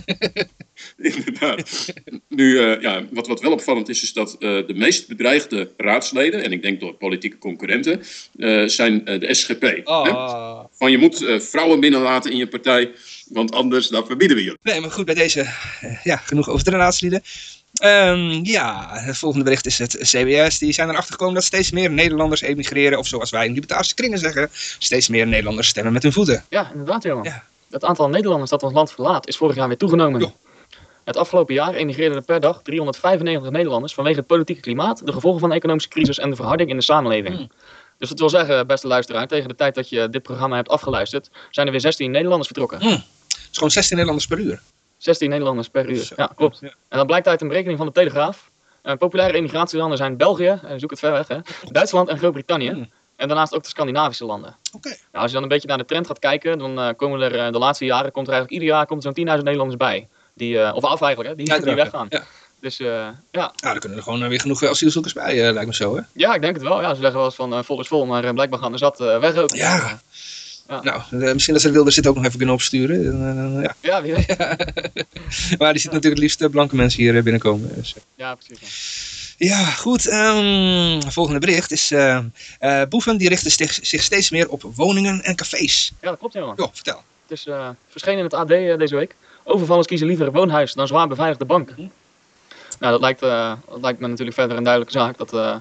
Speaker 1: [LAUGHS]
Speaker 3: Inderdaad. Nu, ja, wat, wat wel opvallend is, is dat de meest bedreigde raadsleden, en ik denk door politieke concurrenten, eh, zijn eh, de SGP. Hè?
Speaker 1: Oh.
Speaker 3: Van je moet eh, vrouwen binnenlaten in je partij, want anders dan verbieden we je.
Speaker 1: Nee, maar goed, bij deze, ja, genoeg over de raadslieden. Ehm, ja, het volgende bericht is het CBS. Die zijn erachter gekomen dat steeds meer Nederlanders emigreren. Of zoals wij in libertarische kringen zeggen, steeds meer Nederlanders stemmen met hun voeten.
Speaker 2: Ja, inderdaad, Johan.
Speaker 1: Ja.
Speaker 2: Het aantal Nederlanders dat ons land verlaat is vorig jaar weer toegenomen. Het afgelopen jaar emigreerden er per dag 395 Nederlanders vanwege het politieke klimaat, de gevolgen van de economische crisis en de verharding in de samenleving.
Speaker 1: Hmm.
Speaker 2: Dus dat wil zeggen, beste luisteraar, tegen de tijd dat je dit programma hebt afgeluisterd, zijn er weer 16 Nederlanders vertrokken.
Speaker 1: Het is gewoon 16 Nederlanders per uur.
Speaker 2: 16 Nederlanders per uur.
Speaker 1: Zo.
Speaker 2: Ja, klopt.
Speaker 1: Ja.
Speaker 2: En dat blijkt uit een berekening van de Telegraaf. Eh, populaire emigratielanden zijn België, eh, zoek het ver weg, hè, [LAUGHS] Duitsland en Groot-Brittannië.
Speaker 1: Hmm.
Speaker 2: En daarnaast ook de Scandinavische landen.
Speaker 1: Oké.
Speaker 2: Nou, als je dan een beetje naar de trend gaat kijken, dan eh, komen er de laatste jaren, komt er eigenlijk ieder jaar komt er zo'n 10.000 Nederlanders bij. Die, eh, of af eigenlijk, hè, die, die
Speaker 1: Uiteraard,
Speaker 2: weggaan.
Speaker 1: Ja.
Speaker 2: Dus eh, ja.
Speaker 1: Nou, dan kunnen er gewoon eh, weer genoeg asielzoekers bij, lijkt me zo, hè?
Speaker 2: ja, ik denk het wel. Ja, ze zeggen wel eens van eh, vol is vol, maar blijkbaar gaan er zat weg ook.
Speaker 1: Ja.
Speaker 2: Ja.
Speaker 1: Nou, misschien dat ze de wilde zit ook nog even kunnen opsturen. Ja.
Speaker 2: Ja, wie weet. [LAUGHS]
Speaker 1: Maar die ziet natuurlijk het liefst blanke mensen hier binnenkomen. Dus.
Speaker 2: Ja, precies. ja.
Speaker 1: Ja, goed. ehm, volgende bericht is... boeven die richten zich, steeds meer op woningen en cafés.
Speaker 2: Ja, dat klopt helemaal.
Speaker 1: Jo, vertel.
Speaker 2: Het is verschenen in het AD deze week. Overvallers kiezen liever een woonhuis dan zwaar beveiligde banken.
Speaker 1: Mhm.
Speaker 2: Nou, dat lijkt, eh, dat lijkt me natuurlijk verder een duidelijke zaak. Dat eh,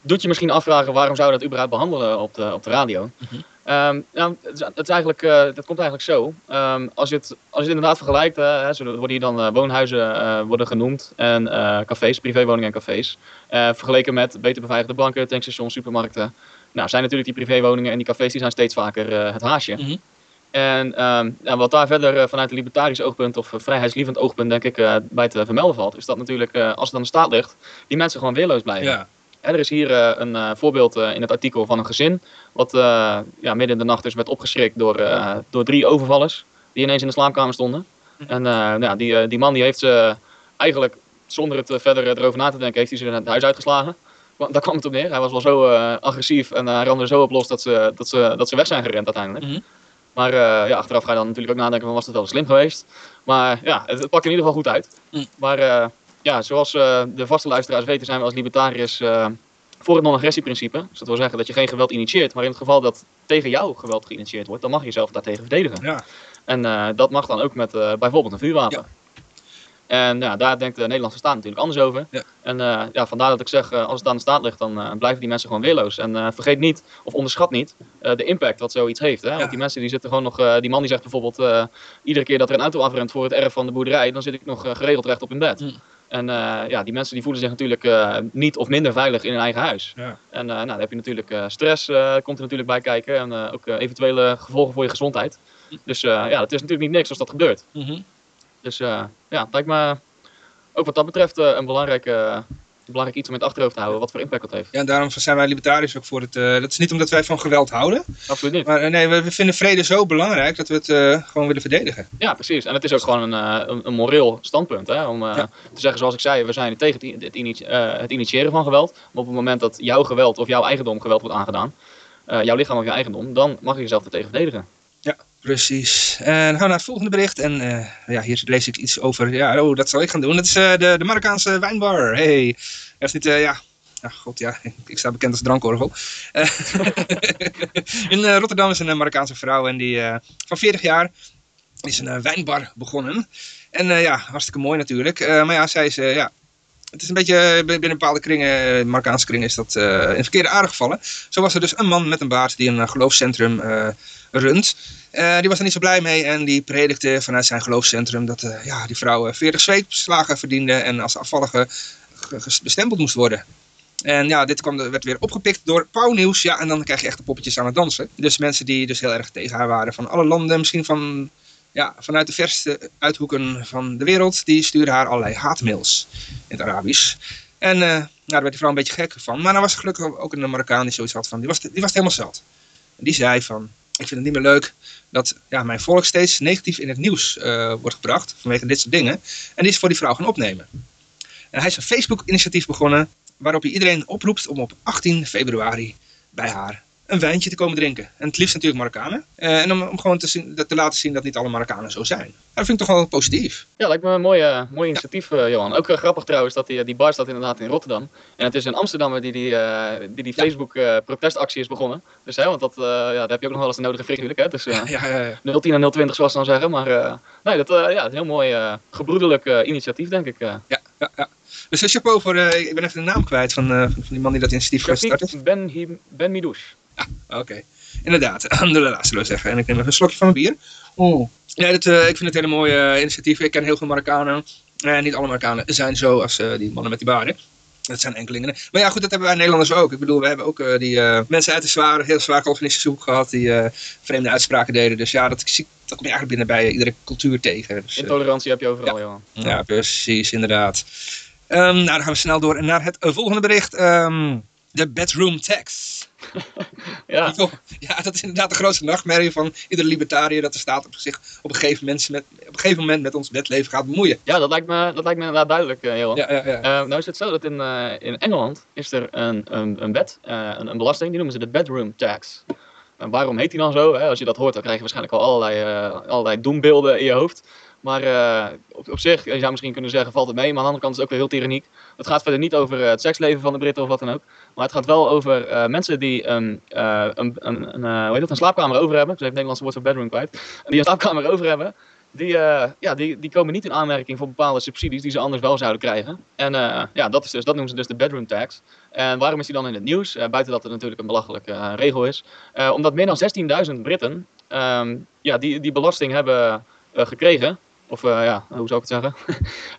Speaker 2: doet je misschien afvragen waarom zou je dat überhaupt behandelen op de, op de radio.
Speaker 1: Mhm.
Speaker 2: Ehm, nou, het, is, het is eigenlijk, eh, dat komt eigenlijk zo. Ehm, als, je het, als je het inderdaad vergelijkt, hè, zo worden hier dan woonhuizen worden genoemd en cafés, privéwoningen en cafés. Vergeleken met beter beveiligde banken, tankstations, supermarkten. Nou, zijn natuurlijk die privéwoningen en die cafés die zijn steeds vaker het haasje.
Speaker 1: Mhm.
Speaker 2: En ehm, ja, wat daar verder eh, vanuit een libertarisch oogpunt of eh, vrijheidslievend oogpunt denk ik eh, bij te vermelden valt, is dat natuurlijk als het aan de staat ligt, die mensen gewoon weerloos blijven.
Speaker 1: Ja.
Speaker 2: Hè, er is hier een voorbeeld in het artikel van een gezin, wat ja, midden in de nacht dus werd opgeschrikt door, door drie overvallers die ineens in de slaapkamer stonden. En eh, nou, ja, die, die man die heeft ze eigenlijk, zonder het verder erover na te denken, heeft hij ze het huis uitgeslagen. Daar kwam het op neer. Hij was wel zo agressief en hij ramde er zo op los dat ze, dat, ze, dat ze weg zijn gerend uiteindelijk.
Speaker 1: Mhm.
Speaker 2: Maar eh, ja, achteraf ga je dan natuurlijk ook nadenken van was dat wel slim geweest. Maar ja, het, het pakt in ieder geval goed uit.
Speaker 1: Mm.
Speaker 2: Maar eh, ja, zoals eh, de vaste luisteraars weten zijn we als libertariërs voor het non-agressieprincipe. Dus dat wil zeggen dat je geen geweld initieert. Maar in het geval dat tegen jou geweld geïnitieerd wordt, dan mag je jezelf daartegen verdedigen.
Speaker 1: Ja.
Speaker 2: En dat mag dan ook met bijvoorbeeld een vuurwapen.
Speaker 1: Ja.
Speaker 2: En ja, daar denkt de Nederlandse staat natuurlijk anders over.
Speaker 1: Ja.
Speaker 2: En eh, ja, vandaar dat ik zeg, eh, als het aan de staat ligt, dan eh, blijven die mensen gewoon weerloos. En eh, vergeet niet, of onderschat niet, eh, de impact wat zoiets heeft. Hè?
Speaker 1: Ja.
Speaker 2: Want die mensen die zitten gewoon nog, eh, die man die zegt bijvoorbeeld, eh, iedere keer dat er een auto afremt voor het erf van de boerderij, dan zit ik nog eh, geregeld recht op in bed.
Speaker 1: Mm.
Speaker 2: En eh, ja, die mensen die voelen zich natuurlijk eh, niet of minder veilig in hun eigen huis.
Speaker 1: Ja.
Speaker 2: En eh, nou, dan heb je natuurlijk eh, stress, eh, komt er natuurlijk bij kijken. En eh, ook eh, eventuele gevolgen voor je gezondheid. Dus eh, ja, het is natuurlijk niet niks als dat gebeurt.
Speaker 1: Mhm.
Speaker 2: Dus eh, ja, het lijkt me ook wat dat betreft eh, een belangrijk, belangrijk iets om in het achterhoofd te houden. Wat voor impact dat heeft.
Speaker 1: Ja, en daarom zijn wij libertariërs ook voor het... eh, dat is niet omdat wij van geweld houden.
Speaker 2: Absoluut niet.
Speaker 1: Maar nee, we, we vinden vrede zo belangrijk dat we het gewoon willen verdedigen.
Speaker 2: Ja, precies. En het is ook gewoon een, een, een moreel standpunt. Hè? Om
Speaker 1: Ja.
Speaker 2: te zeggen, zoals ik zei, we zijn tegen het, het, initiëren van geweld. Maar op het moment dat jouw geweld of jouw eigendom geweld wordt aangedaan, jouw lichaam of jouw eigendom, dan mag je jezelf er tegen verdedigen.
Speaker 1: Precies. En dan gaan we naar het volgende bericht. En eh, ja, hier lees ik iets over. Ja, oh, dat zal ik gaan doen. Dat is eh, de, de Marokkaanse wijnbar. Hey. Is niet, eh, ja. Ja, god ja, [LAUGHS] ik sta bekend als drankorgel. Eh, [LAUGHS] in eh, Rotterdam is een eh, Marokkaanse vrouw en die eh, van 40 jaar is een eh, wijnbar begonnen. En eh, ja, hartstikke mooi natuurlijk. Eh, maar ja, zij is, eh, ja, het is een beetje eh, binnen bepaalde kringen, eh, Marokkaanse kringen, is dat eh, in verkeerde aarde gevallen. Zo was er dus een man met een baard die een geloofscentrum runt. Die was er niet zo blij mee en die predikte vanuit zijn geloofscentrum dat ja, die vrouw eh, 40 zweepslagen verdiende en als afvallige ge- ge- bestempeld moest worden. En ja, dit kwam, werd weer opgepikt door Pauwnieuws. Ja, en dan krijg je echt de poppetjes aan het dansen. Dus mensen die dus heel erg tegen haar waren van alle landen, misschien van, ja, vanuit de verste uithoeken van de wereld, die haar allerlei haatmails in het Arabisch. En eh, nou, daar werd die vrouw een beetje gek van. Maar dan was er gelukkig ook een Marokkaan die zoiets had van, die was, die was helemaal zat. En die zei van, ik vind het niet meer leuk dat ja, mijn volk steeds negatief in het nieuws eh, wordt gebracht vanwege dit soort dingen. En die is voor die vrouw gaan opnemen. En hij is een Facebook-initiatief begonnen waarop hij iedereen oproept om op 18 februari bij haar een wijntje te komen drinken. En het liefst natuurlijk Marokkanen. Eh, en om, om gewoon te, zien, te laten zien dat niet alle Marokkanen zo zijn. Dat vind ik toch wel positief.
Speaker 2: Ja, lijkt me een mooi, eh, mooi initiatief, eh, Johan. Ook eh, grappig trouwens dat die, die bar staat inderdaad in Rotterdam. En het is een Amsterdammer die die, die, die
Speaker 1: Ja.
Speaker 2: Facebook eh, protestactie is begonnen. Dus hè, want dat, ja, daar heb je ook nog wel eens de nodige frik natuurlijk. Hè? Dus
Speaker 1: Ja, ja, ja.
Speaker 2: 010 en 020 zoals ze dan zeggen. Maar nee, dat ja, een heel mooi gebroederlijk uh, initiatief denk ik.
Speaker 1: Ja, ja, ja. Dus chapeau voor, ik ben even de naam kwijt van, van die man die dat initiatief gestart heeft.
Speaker 2: Ben, ben Midouche.
Speaker 1: Ja, oké. Okay. Inderdaad, [LAUGHS] alhamdulillah zullen we zeggen. En ik neem even een slokje van mijn bier. Oh. Ja, dat, uh, ik vind het een hele mooie initiatief. Ik ken heel veel Marokkanen. Uh, niet alle Marokkanen zijn zo als uh, die mannen met die baarden. Dat zijn enkelingen. Maar ja, goed, dat hebben wij Nederlanders ook. Ik bedoel, we hebben ook uh, die uh, mensen uit de zware, heel zwaar Calvinistische hoek gehad. die uh, vreemde uitspraken deden. Dus ja, dat, zie, dat kom je eigenlijk binnen bij iedere cultuur tegen. Dus,
Speaker 2: Intolerantie heb je overal,
Speaker 1: ja.
Speaker 2: Johan.
Speaker 1: Ja, precies, inderdaad. Um, nou, dan gaan we snel door naar het volgende bericht. Um, de bedroom tax. [LAUGHS]
Speaker 2: ja.
Speaker 1: ja, dat is inderdaad de grootste nachtmerrie van iedere libertariër. Dat de staat op zich op een gegeven moment met, op een gegeven moment met ons wetleven gaat bemoeien.
Speaker 2: Ja, dat lijkt me, dat lijkt me inderdaad duidelijk, uh, Johan.
Speaker 1: Ja, ja, ja.
Speaker 2: Uh, nou is het zo dat in, uh, in Engeland is er een, een, een wet, uh, een, een belasting, die noemen ze de bedroom tax. En waarom heet die dan zo? Hè? Als je dat hoort, dan krijg je waarschijnlijk al allerlei, allerlei doembeelden in je hoofd. Maar uh, op, op zich, je zou misschien kunnen zeggen, valt het mee. Maar aan de andere kant is het ook weer heel tyranniek. Het gaat verder niet over uh, het seksleven van de Britten of wat dan ook. Maar het gaat wel over uh, mensen die een, een, een, hoe heet een slaapkamer over hebben. Ik zeg het Nederlandse woord voor bedroom kwijt. [LAUGHS] Die een slaapkamer over hebben. Die, ja, die, die komen niet in aanmerking voor bepaalde subsidies die ze anders wel zouden krijgen. En ja, dat, is dus, dat noemen ze dus de bedroom tax. En waarom is die dan in het nieuws? buiten dat het natuurlijk een belachelijke regel is. omdat meer dan 16.000 Britten um, ja, die, die belasting hebben gekregen. Of uh, ja, hoe zou ik het zeggen?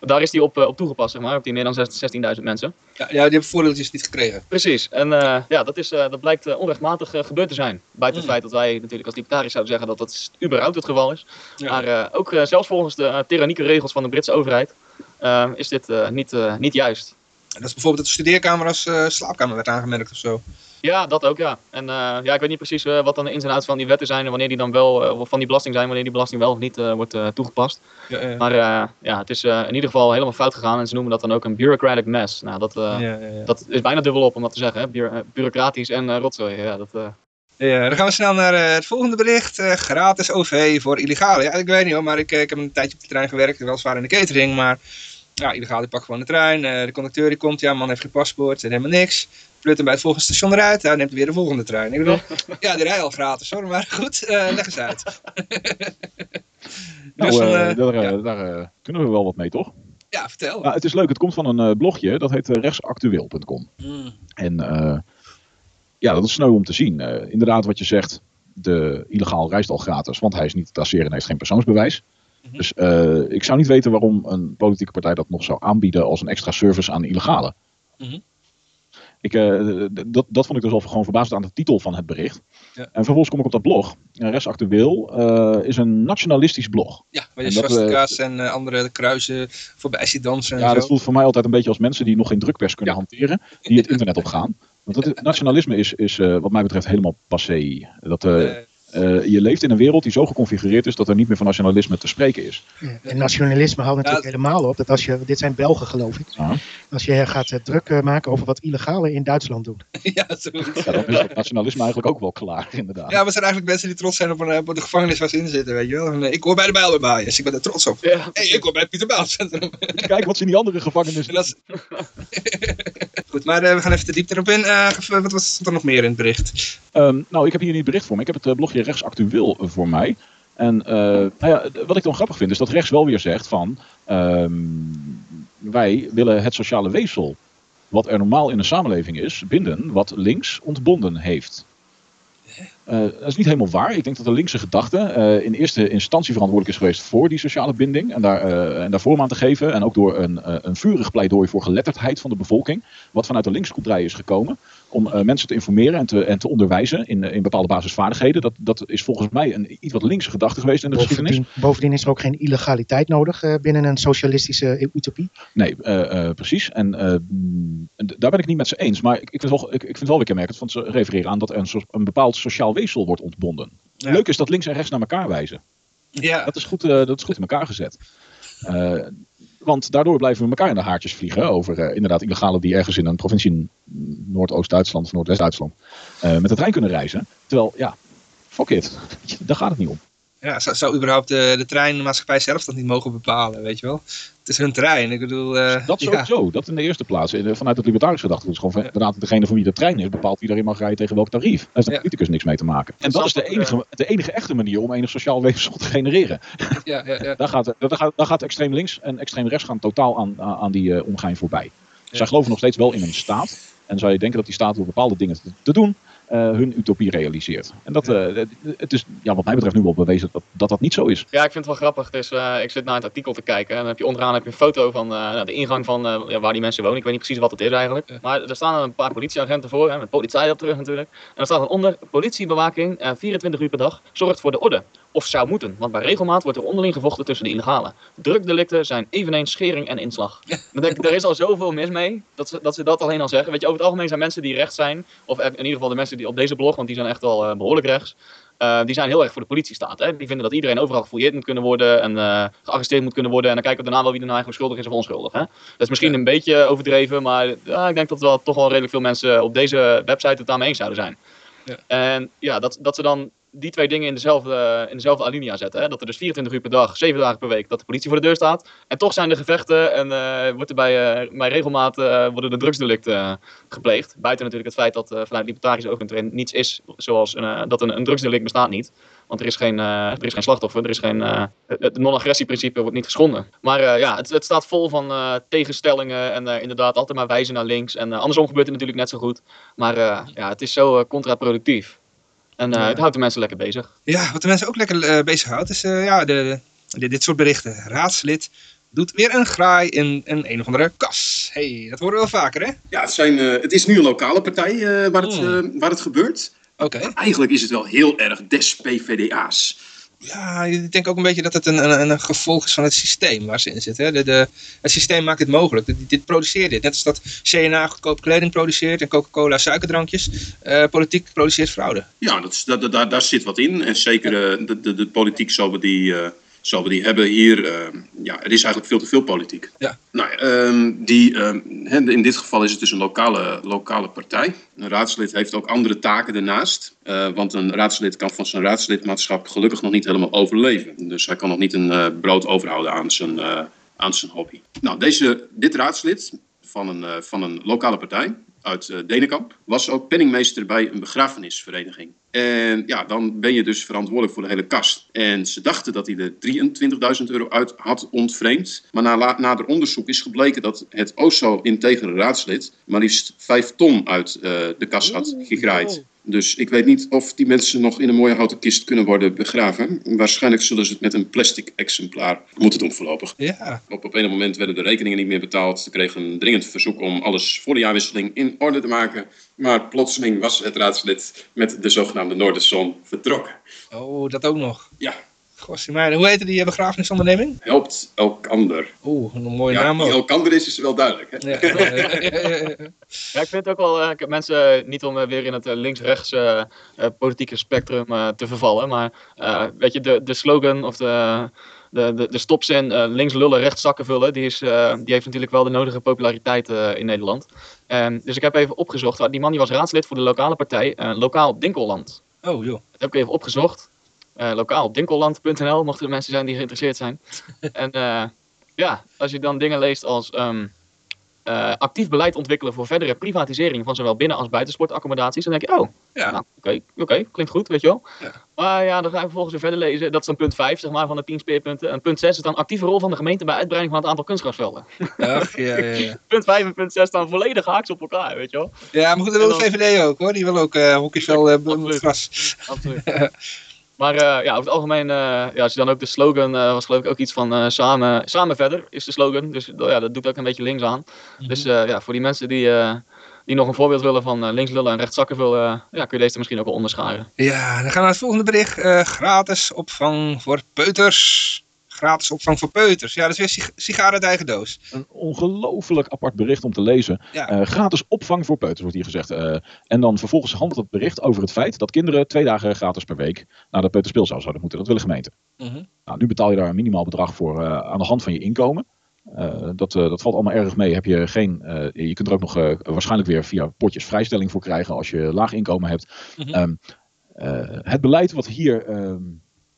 Speaker 2: [LAUGHS] Daar is die op, uh, op toegepast, zeg maar, op die meer dan 16.000 mensen.
Speaker 1: Ja, ja, die hebben voordeeltjes niet gekregen.
Speaker 2: Precies. En uh, ja, dat, is, dat blijkt onrechtmatig gebeurd te zijn. Buiten mm. het feit dat wij natuurlijk als libertariërs zouden zeggen dat dat überhaupt het geval is. Ja. Maar ook zelfs volgens de tyrannieke regels van de Britse overheid is dit niet, niet juist.
Speaker 1: En dat is bijvoorbeeld dat de studeerkamer als slaapkamer werd aangemerkt of zo.
Speaker 2: Ja, dat ook, ja. En uh, ja, ik weet niet precies uh, wat dan de ins en outs van die wetten zijn en wanneer die dan wel, uh, of van die belasting zijn, wanneer die belasting wel of niet wordt toegepast. Ja, ja. Maar ja, het is in ieder geval helemaal fout gegaan en ze noemen dat dan ook een bureaucratic mess. Nou, dat, ja, dat is bijna dubbel op om dat te zeggen, hè? Bu bureaucratisch en rotzooi. Ja, dat,
Speaker 1: ja, dan gaan we snel naar het volgende bericht. gratis OV voor illegale. Ja, ik weet niet hoor, maar ik, ik heb een tijdje op de trein gewerkt, wel zwaar in de catering, maar ja, illegaal die pakt gewoon de trein. de conducteur die komt, ja, man heeft geen paspoort, zit helemaal niks hem bij het volgende station eruit. Hij neemt weer de volgende trein. Ik bedoel, [LAUGHS] ja, die rijdt al gratis hoor, maar goed, uh, leg eens uit.
Speaker 4: nou, [LAUGHS] dus dan, uh, daar, daar kunnen we wel wat mee, toch?
Speaker 1: Ja, vertel.
Speaker 4: Nou, het is leuk, het komt van een eh, blogje, dat heet eh, rechtsactueel.com.
Speaker 1: Mm.
Speaker 4: En eh, ja, dat is sneu om te zien. Eh, inderdaad, wat je zegt, de illegaal reist al gratis, want hij is niet te tasseren en heeft geen persoonsbewijs.
Speaker 1: Mhm.
Speaker 4: Dus eh, ik zou niet weten waarom een politieke partij dat nog zou aanbieden als een extra service aan illegale.
Speaker 1: Mhm.
Speaker 4: Ik, eh, dat, dat vond ik dus al gewoon verbaasd aan de titel van het bericht.
Speaker 1: Ja.
Speaker 4: En vervolgens kom ik op dat blog. En Rechtsactueel eh, is een nationalistisch blog.
Speaker 1: Ja, waar je
Speaker 4: En
Speaker 1: swastika's en eh, andere kruisen voorbij ziet dansen en
Speaker 4: Ja,
Speaker 1: zo.
Speaker 4: dat voelt voor mij altijd een beetje als mensen die nog geen drukpers kunnen hanteren, die het internet opgaan. Want het [LAUGHS] nationalisme is, is wat mij betreft helemaal passé. Dat, eh, je leeft in een wereld die zo geconfigureerd is dat er niet meer van nationalisme te spreken is.
Speaker 5: Ja, En nationalisme houdt natuurlijk helemaal op dat als je, dit zijn Belgen geloof ik, als je gaat eh, druk eh, maken over wat illegalen in Duitsland doen. [LAUGHS]
Speaker 1: ja,
Speaker 4: dan is dat nationalisme eigenlijk ook wel klaar, inderdaad.
Speaker 1: Ja, het zijn eigenlijk mensen die trots zijn op, een, op de gevangenis waar ze in zitten, weet je wel. En, ik hoor bij de Bijlmerbaaiers, ik ben er trots op.
Speaker 2: Ja,
Speaker 1: hey, ik hoor bij het Pieter Bouwcentrum.
Speaker 4: Kijk wat ze in die andere gevangenissen
Speaker 1: En dat is- Goed, [LAUGHS] [LAUGHS] maar eh, we gaan even de diepte erop in. Eh, wat was er nog meer in het bericht?
Speaker 4: Ehm, nou, ik heb hier niet het bericht voor me. Ik heb het eh, blogje rechtsactueel eh, voor mij. En nou ja, wat ik dan grappig vind, is dat rechts wel weer zegt van... ehm, wij willen het sociale weefsel, wat er normaal in een samenleving is, binden wat links ontbonden heeft. Eh, dat is niet helemaal waar. Ik denk dat de linkse gedachte eh, in eerste instantie verantwoordelijk is geweest voor die sociale binding. En daar, eh, en vorm aan te geven. En ook door een, een vurig pleidooi voor geletterdheid van de bevolking. Wat vanuit de linkskoepelij is gekomen. Om eh, mensen te informeren en te, en te onderwijzen in, eh, in bepaalde basisvaardigheden. Dat, dat is volgens mij een iets wat linkse gedachte geweest in de geschiedenis.
Speaker 5: Bovendien, bovendien is er ook geen illegaliteit nodig eh, binnen een socialistische utopie.
Speaker 4: Nee, eh, eh, precies. En daar ben ik niet met ze eens. Maar ik, ik, vind, wel, ik, ik vind wel weer kenmerkend, want ze refereren aan dat er een, soort- een bepaald sociaal weefsel wordt ontbonden.
Speaker 1: Ja.
Speaker 4: Leuk is dat links en rechts naar elkaar wijzen.
Speaker 1: Ja,
Speaker 4: Dat is goed, eh, dat is goed in elkaar gezet. Eh, want daardoor blijven we elkaar in de haartjes vliegen over eh, inderdaad illegalen die ergens in een provincie in Noordoost-Duitsland of Noordwest-Duitsland eh, met de trein kunnen reizen. Terwijl, ja, fuck it. [LAUGHS] Daar gaat het niet om.
Speaker 1: ja zou, überhaupt de, de treinmaatschappij zelf dat niet mogen bepalen, weet je wel? Het is hun trein, ik bedoel... eh,
Speaker 4: Dat
Speaker 1: ja.
Speaker 4: sowieso, dat in de eerste plaats. Eh, Vanuit het libertarisch gedachte. Dus gewoon
Speaker 1: Ja.
Speaker 4: inderdaad degene van wie de trein is bepaalt wie daarin mag rijden tegen welk tarief. Daar heeft de
Speaker 1: Ja.
Speaker 4: politicus niks mee te maken. En dat is de enige, de enige echte manier om enig sociaal weefsel te genereren.
Speaker 1: Ja, ja, ja. [LAUGHS]
Speaker 4: Daar gaat, daar gaat, daar gaat extreem links en extreem rechts gaan totaal aan, aan die uh, omgein voorbij.
Speaker 1: Ja.
Speaker 4: Zij geloven nog steeds wel in een staat. En zou je denken dat die staat door bepaalde dingen te, te doen, uh, hun utopie realiseert. En dat, uh, het is ja, wat mij betreft nu wel bewezen dat, dat dat niet zo is.
Speaker 2: Ja, ik vind het wel grappig. Dus, uh, ik zit naar het artikel te kijken en dan heb je onderaan heb je een foto van uh, de ingang van uh, ja, waar die mensen wonen. Ik weet niet precies wat het is eigenlijk. Maar er staan een paar politieagenten voor, hè, met politie op terug natuurlijk. En er staat onder, politiebewaking 24 uur per dag zorgt voor de orde. Of zou moeten, want bij regelmaat wordt er onderling gevochten tussen de illegalen. Drukdelicten zijn eveneens schering en inslag. Dan denk ik, er is al zoveel mis mee, dat ze, dat ze dat alleen al zeggen. Weet je, over het algemeen zijn mensen die rechts zijn, of in ieder geval de mensen die op deze blog, want die zijn echt wel uh, behoorlijk rechts. Uh, die zijn heel erg voor de politiestaat. Hè? Die vinden dat iedereen overal gefouilleerd moet kunnen worden en uh, gearresteerd moet kunnen worden. En dan kijken we daarna wel wie er nou eigenlijk schuldig is of onschuldig. Hè? Dat is misschien ja. een beetje overdreven, maar ik denk dat wel toch wel redelijk veel mensen op deze website het daarmee eens zouden zijn. Ja. En ja, dat, dat ze dan die twee dingen in dezelfde, in dezelfde alinea zetten. Hè? Dat er dus 24 uur per dag, 7 dagen per week, dat de politie voor de deur staat. En toch zijn er gevechten en uh, wordt er bij, uh, bij regelmaat worden de drugsdelicten gepleegd. Buiten natuurlijk het feit dat vanuit libertarische oogpunt niets is, zoals dat een, een drugsdelict bestaat niet. Want er is geen, er is geen slachtoffer, er is geen, het non-agressieprincipe wordt niet geschonden. Maar ja, het, het, staat vol van tegenstellingen en inderdaad altijd maar wijzen naar links. En andersom gebeurt het natuurlijk net zo goed. Maar ja, het is zo contraproductief. En uh, ja. het houdt de mensen lekker bezig.
Speaker 1: Ja, wat de mensen ook lekker uh, bezighoudt is uh, ja, de, de, dit soort berichten. Raadslid doet weer een graai in een een of andere kas. hey, dat horen we wel vaker, hè?
Speaker 3: Ja, het, zijn, het is nu een lokale partij waar, het, mm. waar het gebeurt.
Speaker 1: Oké.
Speaker 3: Okay. Eigenlijk is het wel heel erg des PVDA's.
Speaker 1: Ja, ik denk ook een beetje dat het een, een, een gevolg is van het systeem waar ze in zitten. Hè? De, de, het systeem maakt het mogelijk. Dit, dit produceert dit. Net als dat CNA goedkoop kleding produceert en Coca-Cola suikerdrankjes. Uh, politiek produceert fraude.
Speaker 3: Ja, dat, dat, dat, daar zit wat in. En zeker uh, de, de, de politiek zal die... Uh, zal we die hebben hier. Uh, ja, er is eigenlijk veel te veel politiek.
Speaker 1: Ja.
Speaker 3: Nou, um, die, um, in dit geval is het dus een lokale, lokale partij. Een raadslid heeft ook andere taken daarnaast. Uh, want een raadslid kan van zijn raadslidmaatschap gelukkig nog niet helemaal overleven. Dus hij kan nog niet een uh, brood overhouden aan zijn, uh, aan zijn hobby. Nou, deze, dit raadslid van een, van een lokale partij uit Denenkamp, was ook penningmeester bij een begrafenisvereniging. En ja, dan ben je dus verantwoordelijk voor de hele kast. En ze dachten dat hij er 23.000 euro uit had ontvreemd. Maar na nader onderzoek is gebleken dat het o zo integere raadslid maar liefst 5 ton uit uh, de kas had gegraaid. Dus ik weet niet of die mensen nog in een mooie houten kist kunnen worden begraven. Waarschijnlijk zullen ze het met een plastic exemplaar moeten doen voorlopig.
Speaker 1: Ja.
Speaker 3: Op, op een moment werden de rekeningen niet meer betaald. Ze kregen een dringend verzoek om alles voor de jaarwisseling in orde te maken. Maar plotseling was het raadslid met de zogenaamde Noorderzon vertrokken.
Speaker 1: Oh, dat ook nog.
Speaker 3: Ja.
Speaker 1: Gossie, maar hoe heette die begrafenisonderneming?
Speaker 3: Helpt Elkander.
Speaker 1: Oeh, een mooie
Speaker 3: ja,
Speaker 1: naam ook.
Speaker 3: Elkander is, is wel duidelijk. Hè?
Speaker 1: Ja. [LAUGHS]
Speaker 2: Ja, ik vind het ook wel, uh, ik heb mensen niet om weer in het uh, links-rechts politieke spectrum te vervallen, maar weet je, de, de slogan of de, de, de, de stopzin links lullen, rechts zakken vullen, die, is, die heeft natuurlijk wel de nodige populariteit in Nederland. Um, dus ik heb even opgezocht, die man die was raadslid voor de lokale partij, Lokaal Dinkelland.
Speaker 1: Oh joh.
Speaker 2: Dat heb ik even opgezocht. Lokaal op dinkelland.nl, mochten er mensen zijn die geïnteresseerd zijn. [LAUGHS] en ja, als je dan dingen leest als um, uh, actief beleid ontwikkelen voor verdere privatisering van zowel binnen- als buitensportaccommodaties, dan denk je, oh,
Speaker 1: Ja.
Speaker 2: nou, oké, klinkt goed, weet je wel.
Speaker 1: Ja.
Speaker 2: Maar ja, dan ga ik vervolgens weer verder lezen. Dat is dan punt 5 zeg maar, van de 10 speerpunten. En punt 6 is dan actieve rol van de gemeente bij uitbreiding van het aantal kunstgrasvelden.
Speaker 1: Ach, ja, ja, ja. [LAUGHS]
Speaker 2: punt 5 en punt 6 staan volledig haaks op elkaar, weet je wel.
Speaker 1: ja, maar goed, dat wil de VVD ook hoor. Die wil ook uh, uh,
Speaker 2: Absoluut.
Speaker 1: gras.
Speaker 2: Absoluut. [LAUGHS] Maar eh, ja, over het algemeen, eh, ja, als je dan ook de slogan, eh, was geloof ik ook iets van eh, samen, samen verder, is de slogan. Dus ja, dat doet ook een beetje links aan. Dus eh, ja, voor die mensen die, eh, die nog een voorbeeld willen van links lullen en rechts zakken vullen, eh, ja, kun je deze misschien ook wel onderscharen.
Speaker 1: Ja, dan gaan we naar het volgende bericht. Eh, gratis opvang voor peuters. Gratis opvang voor peuters. Ja, dat is weer sig sigaren uit eigen doos.
Speaker 4: Een ongelooflijk apart bericht om te lezen.
Speaker 1: Ja.
Speaker 4: Eh, gratis opvang voor peuters, wordt hier gezegd. Eh, en dan vervolgens handelt het bericht over het feit dat kinderen twee dagen gratis per week naar de peuterspeelzaal zouden moeten. Dat wil de gemeente.
Speaker 1: Mhm.
Speaker 4: Nou, nu betaal je daar een minimaal bedrag voor eh, aan de hand van je inkomen. Dat, dat valt allemaal erg mee. Heb je, geen, je kunt er ook nog waarschijnlijk weer via potjes vrijstelling voor krijgen als je laag inkomen hebt.
Speaker 1: Mhm.
Speaker 4: Ehm, eh, het beleid wat hier, ehm,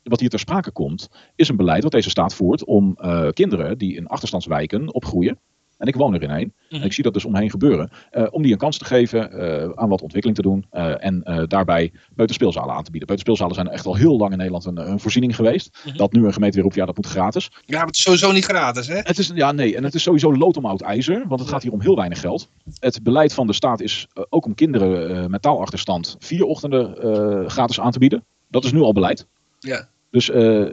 Speaker 4: wat hier ter sprake komt, is een beleid wat deze staat voert om eh, kinderen die in achterstandswijken opgroeien. En ik woon er in een.
Speaker 1: Mhm.
Speaker 4: En ik zie dat dus omheen gebeuren. eh, om die een kans te geven eh, aan wat ontwikkeling te doen. eh, en eh, daarbij peuterspeelzalen aan te bieden. Peuterspeelzalen zijn echt al heel lang in Nederland een, een voorziening geweest.
Speaker 1: Mhm.
Speaker 4: Dat nu een gemeente weer roept, ja dat moet gratis.
Speaker 1: Ja, maar het is sowieso niet gratis, hè?
Speaker 4: Het is, ja, nee, en het is sowieso lood om oud ijzer, want het gaat hier om heel weinig geld. Het beleid van de staat is ook om kinderen eh, met taalachterstand vier ochtenden eh, gratis aan te bieden. Dat is nu al beleid.
Speaker 1: Ja.
Speaker 4: Dus eh,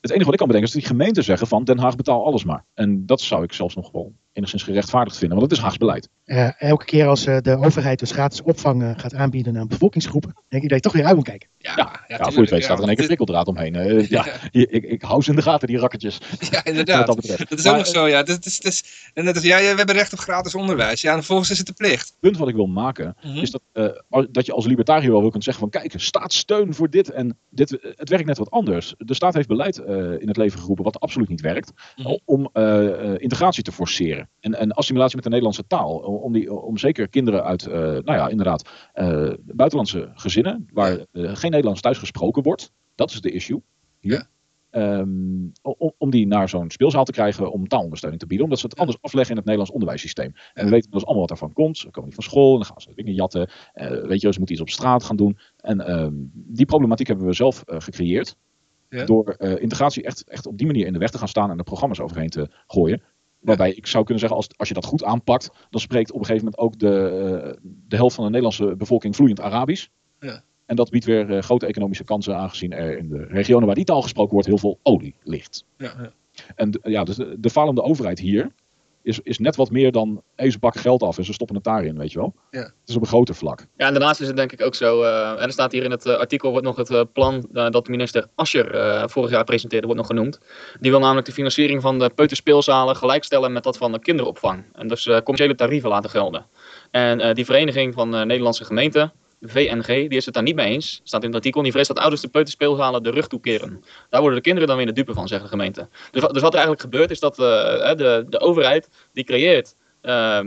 Speaker 4: het enige wat ik kan bedenken is dat die gemeenten zeggen van Den Haag betaal alles maar. En dat zou ik zelfs nog wel enigszins gerechtvaardigd vinden, want het is Haags beleid.
Speaker 5: Eh, elke keer als eh, de overheid dus gratis opvang eh, gaat aanbieden aan bevolkingsgroepen, denk ik dat je toch weer uit moet kijken.
Speaker 1: Ja,
Speaker 4: Ja, ja, voor je
Speaker 1: tuurlijk,
Speaker 4: het weet staat er in één keer prikkeldraad omheen. Eh, [LAUGHS] ja, ik, ik hou ze in de gaten, die rakketjes. [LAUGHS]
Speaker 1: Ja, inderdaad.
Speaker 4: dat.
Speaker 1: Dat is
Speaker 4: Maar,
Speaker 1: ook nog zo, ja. Dat is, dat is, en net als jij, we hebben recht op gratis onderwijs. Ja, en vervolgens is het de plicht.
Speaker 4: Het punt wat ik wil maken,
Speaker 1: Mhm.
Speaker 4: is dat, eh, dat je als libertariër wel wil kunt zeggen van kijk, staatssteun voor dit en dit. Het werkt net wat anders. De staat heeft beleid eh, in het leven geroepen wat absoluut niet werkt.
Speaker 1: Mhm.
Speaker 4: Om eh, eh, integratie te forceren. En, en assimilatie met de Nederlandse taal. Om, die, om zeker kinderen uit, eh, nou ja, inderdaad, eh, buitenlandse gezinnen, waar eh, geen Nederlands thuis gesproken wordt. Dat is de issue hier.
Speaker 1: Ja.
Speaker 4: Ehm, om, om die naar zo'n speelzaal te krijgen om taalondersteuning te bieden. Omdat ze het anders afleggen in het Nederlands onderwijssysteem. En we weten dus allemaal wat daarvan komt. Ze komen niet van school en dan gaan ze dingen jatten. Weet je, ze moeten iets op straat gaan doen. En ehm, die problematiek hebben we zelf gecreëerd.
Speaker 1: Ja.
Speaker 4: Door integratie echt, echt op die manier in de weg te gaan staan en er programma's overheen te gooien. Waarbij ik zou kunnen zeggen, als, als je dat goed aanpakt, dan spreekt op een gegeven moment ook de, eh, de helft van de Nederlandse bevolking vloeiend Arabisch.
Speaker 1: Ja.
Speaker 4: En dat biedt weer eh, grote economische kansen, aangezien er in de regionen waar die taal gesproken wordt heel veel olie ligt.
Speaker 1: Ja, ja.
Speaker 4: En ja, dus de, de falende overheid hier is, is net wat meer dan ze pakken geld af en ze stoppen het daarin, weet je wel.
Speaker 1: Ja.
Speaker 4: Het is op een groter vlak.
Speaker 2: Ja, en daarnaast is het denk ik ook zo, eh, en er staat hier in het eh, artikel wordt nog het eh, plan dat minister Ascher eh, vorig jaar presenteerde, wordt nog genoemd. Die wil namelijk de financiering van de peuterspeelzalen gelijkstellen met dat van de kinderopvang. En dus commerciële tarieven laten gelden. En eh, die vereniging van eh, Nederlandse gemeenten, VNG, die is het daar niet mee eens. Staat in het artikel, die vreest dat ouders de peuterspeelzalen de rug toekeren. Daar worden de kinderen dan weer de dupe van, zegt de gemeente. Dus, wat- dus wat er eigenlijk gebeurt is dat eh, de, de overheid, die creëert... eh,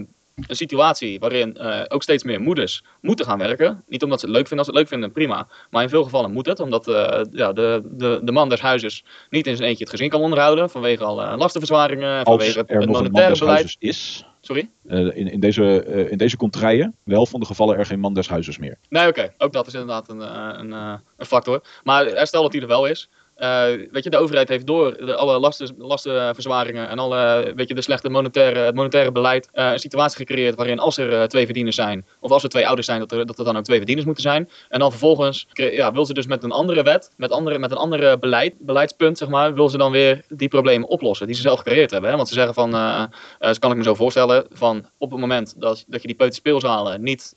Speaker 2: een situatie waarin eh, ook steeds meer moeders moeten gaan werken. Niet omdat ze het leuk vinden, als ze het leuk vinden, prima. Maar in veel gevallen moet het, omdat eh, ja, de, de, de man des huizes niet in zijn eentje het gezin kan onderhouden. Vanwege al lastenverzwaringen, vanwege het, monetaire beleid.
Speaker 4: is,
Speaker 2: Sorry?
Speaker 4: Eh, in, in, deze, eh, in deze contraien, wel van de gevallen er geen man des huizes meer.
Speaker 2: Nee, oké. Ook dat is inderdaad een, eh, een, een factor. Maar stel dat die er wel is. Eh, weet je, de overheid heeft door alle lasten, lastenverzwaringen en alle, weet je, de slechte monetaire, het monetaire beleid eh, een situatie gecreëerd waarin als er eh, twee verdieners zijn, of als er twee ouders zijn, dat er, dat er dan ook twee verdieners moeten zijn. En dan vervolgens ja, wil ze dus met een andere wet, met, andere, met een andere beleid, beleidspunt, zeg maar, wil ze dan weer die problemen oplossen die ze zelf gecreëerd hebben. Hè? Want ze zeggen van, dat kan ik me zo voorstellen, van op het moment dat, dat je die peuterspeelzalen niet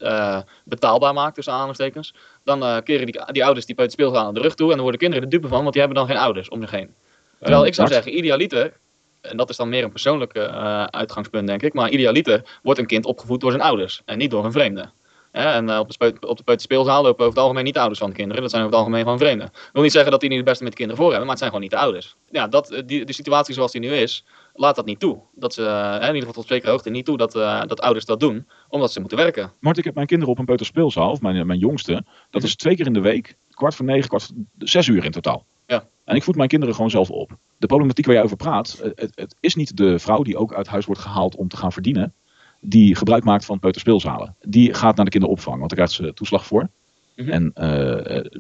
Speaker 2: betaalbaar maakt, tussen aanhalingstekens, dan eh, keren die, die ouders die peuterspeelzalen de rug toe en dan worden kinderen er dupe van, want die hebben dan geen ouders om zich heen. Terwijl ik zou zeggen, idealiter, en dat is dan meer een persoonlijk eh, uitgangspunt denk ik, maar idealiter wordt een kind opgevoed door zijn ouders en niet door een vreemde. En eh, op, de op de peuterspeelzaal lopen over het algemeen niet de ouders van de kinderen. Dat zijn over het algemeen gewoon vreemden. Ik wil niet zeggen dat die niet het beste met de kinderen voor hebben, maar het zijn gewoon niet de ouders. Ja, dat, die, de situatie zoals die nu is, laat dat niet toe. Dat ze, eh, in ieder geval tot zekere hoogte, niet toe dat, eh, dat ouders dat doen, omdat ze moeten werken.
Speaker 4: Mart, ik heb mijn kinderen op een peuterspeelzaal, of mijn, mijn jongste. Dat is twee keer in de week, kwart voor negen, kwart voor, zes uur in totaal.
Speaker 2: Ja.
Speaker 4: En ik voed mijn kinderen gewoon zelf op. De problematiek waar jij over praat, eh, het, het is niet de vrouw die ook uit huis wordt gehaald om te gaan verdienen, die gebruik maakt van peuterspeelzalen. Die gaat naar de kinderopvang, want daar krijgt ze toeslag voor.
Speaker 2: Mhm.
Speaker 4: En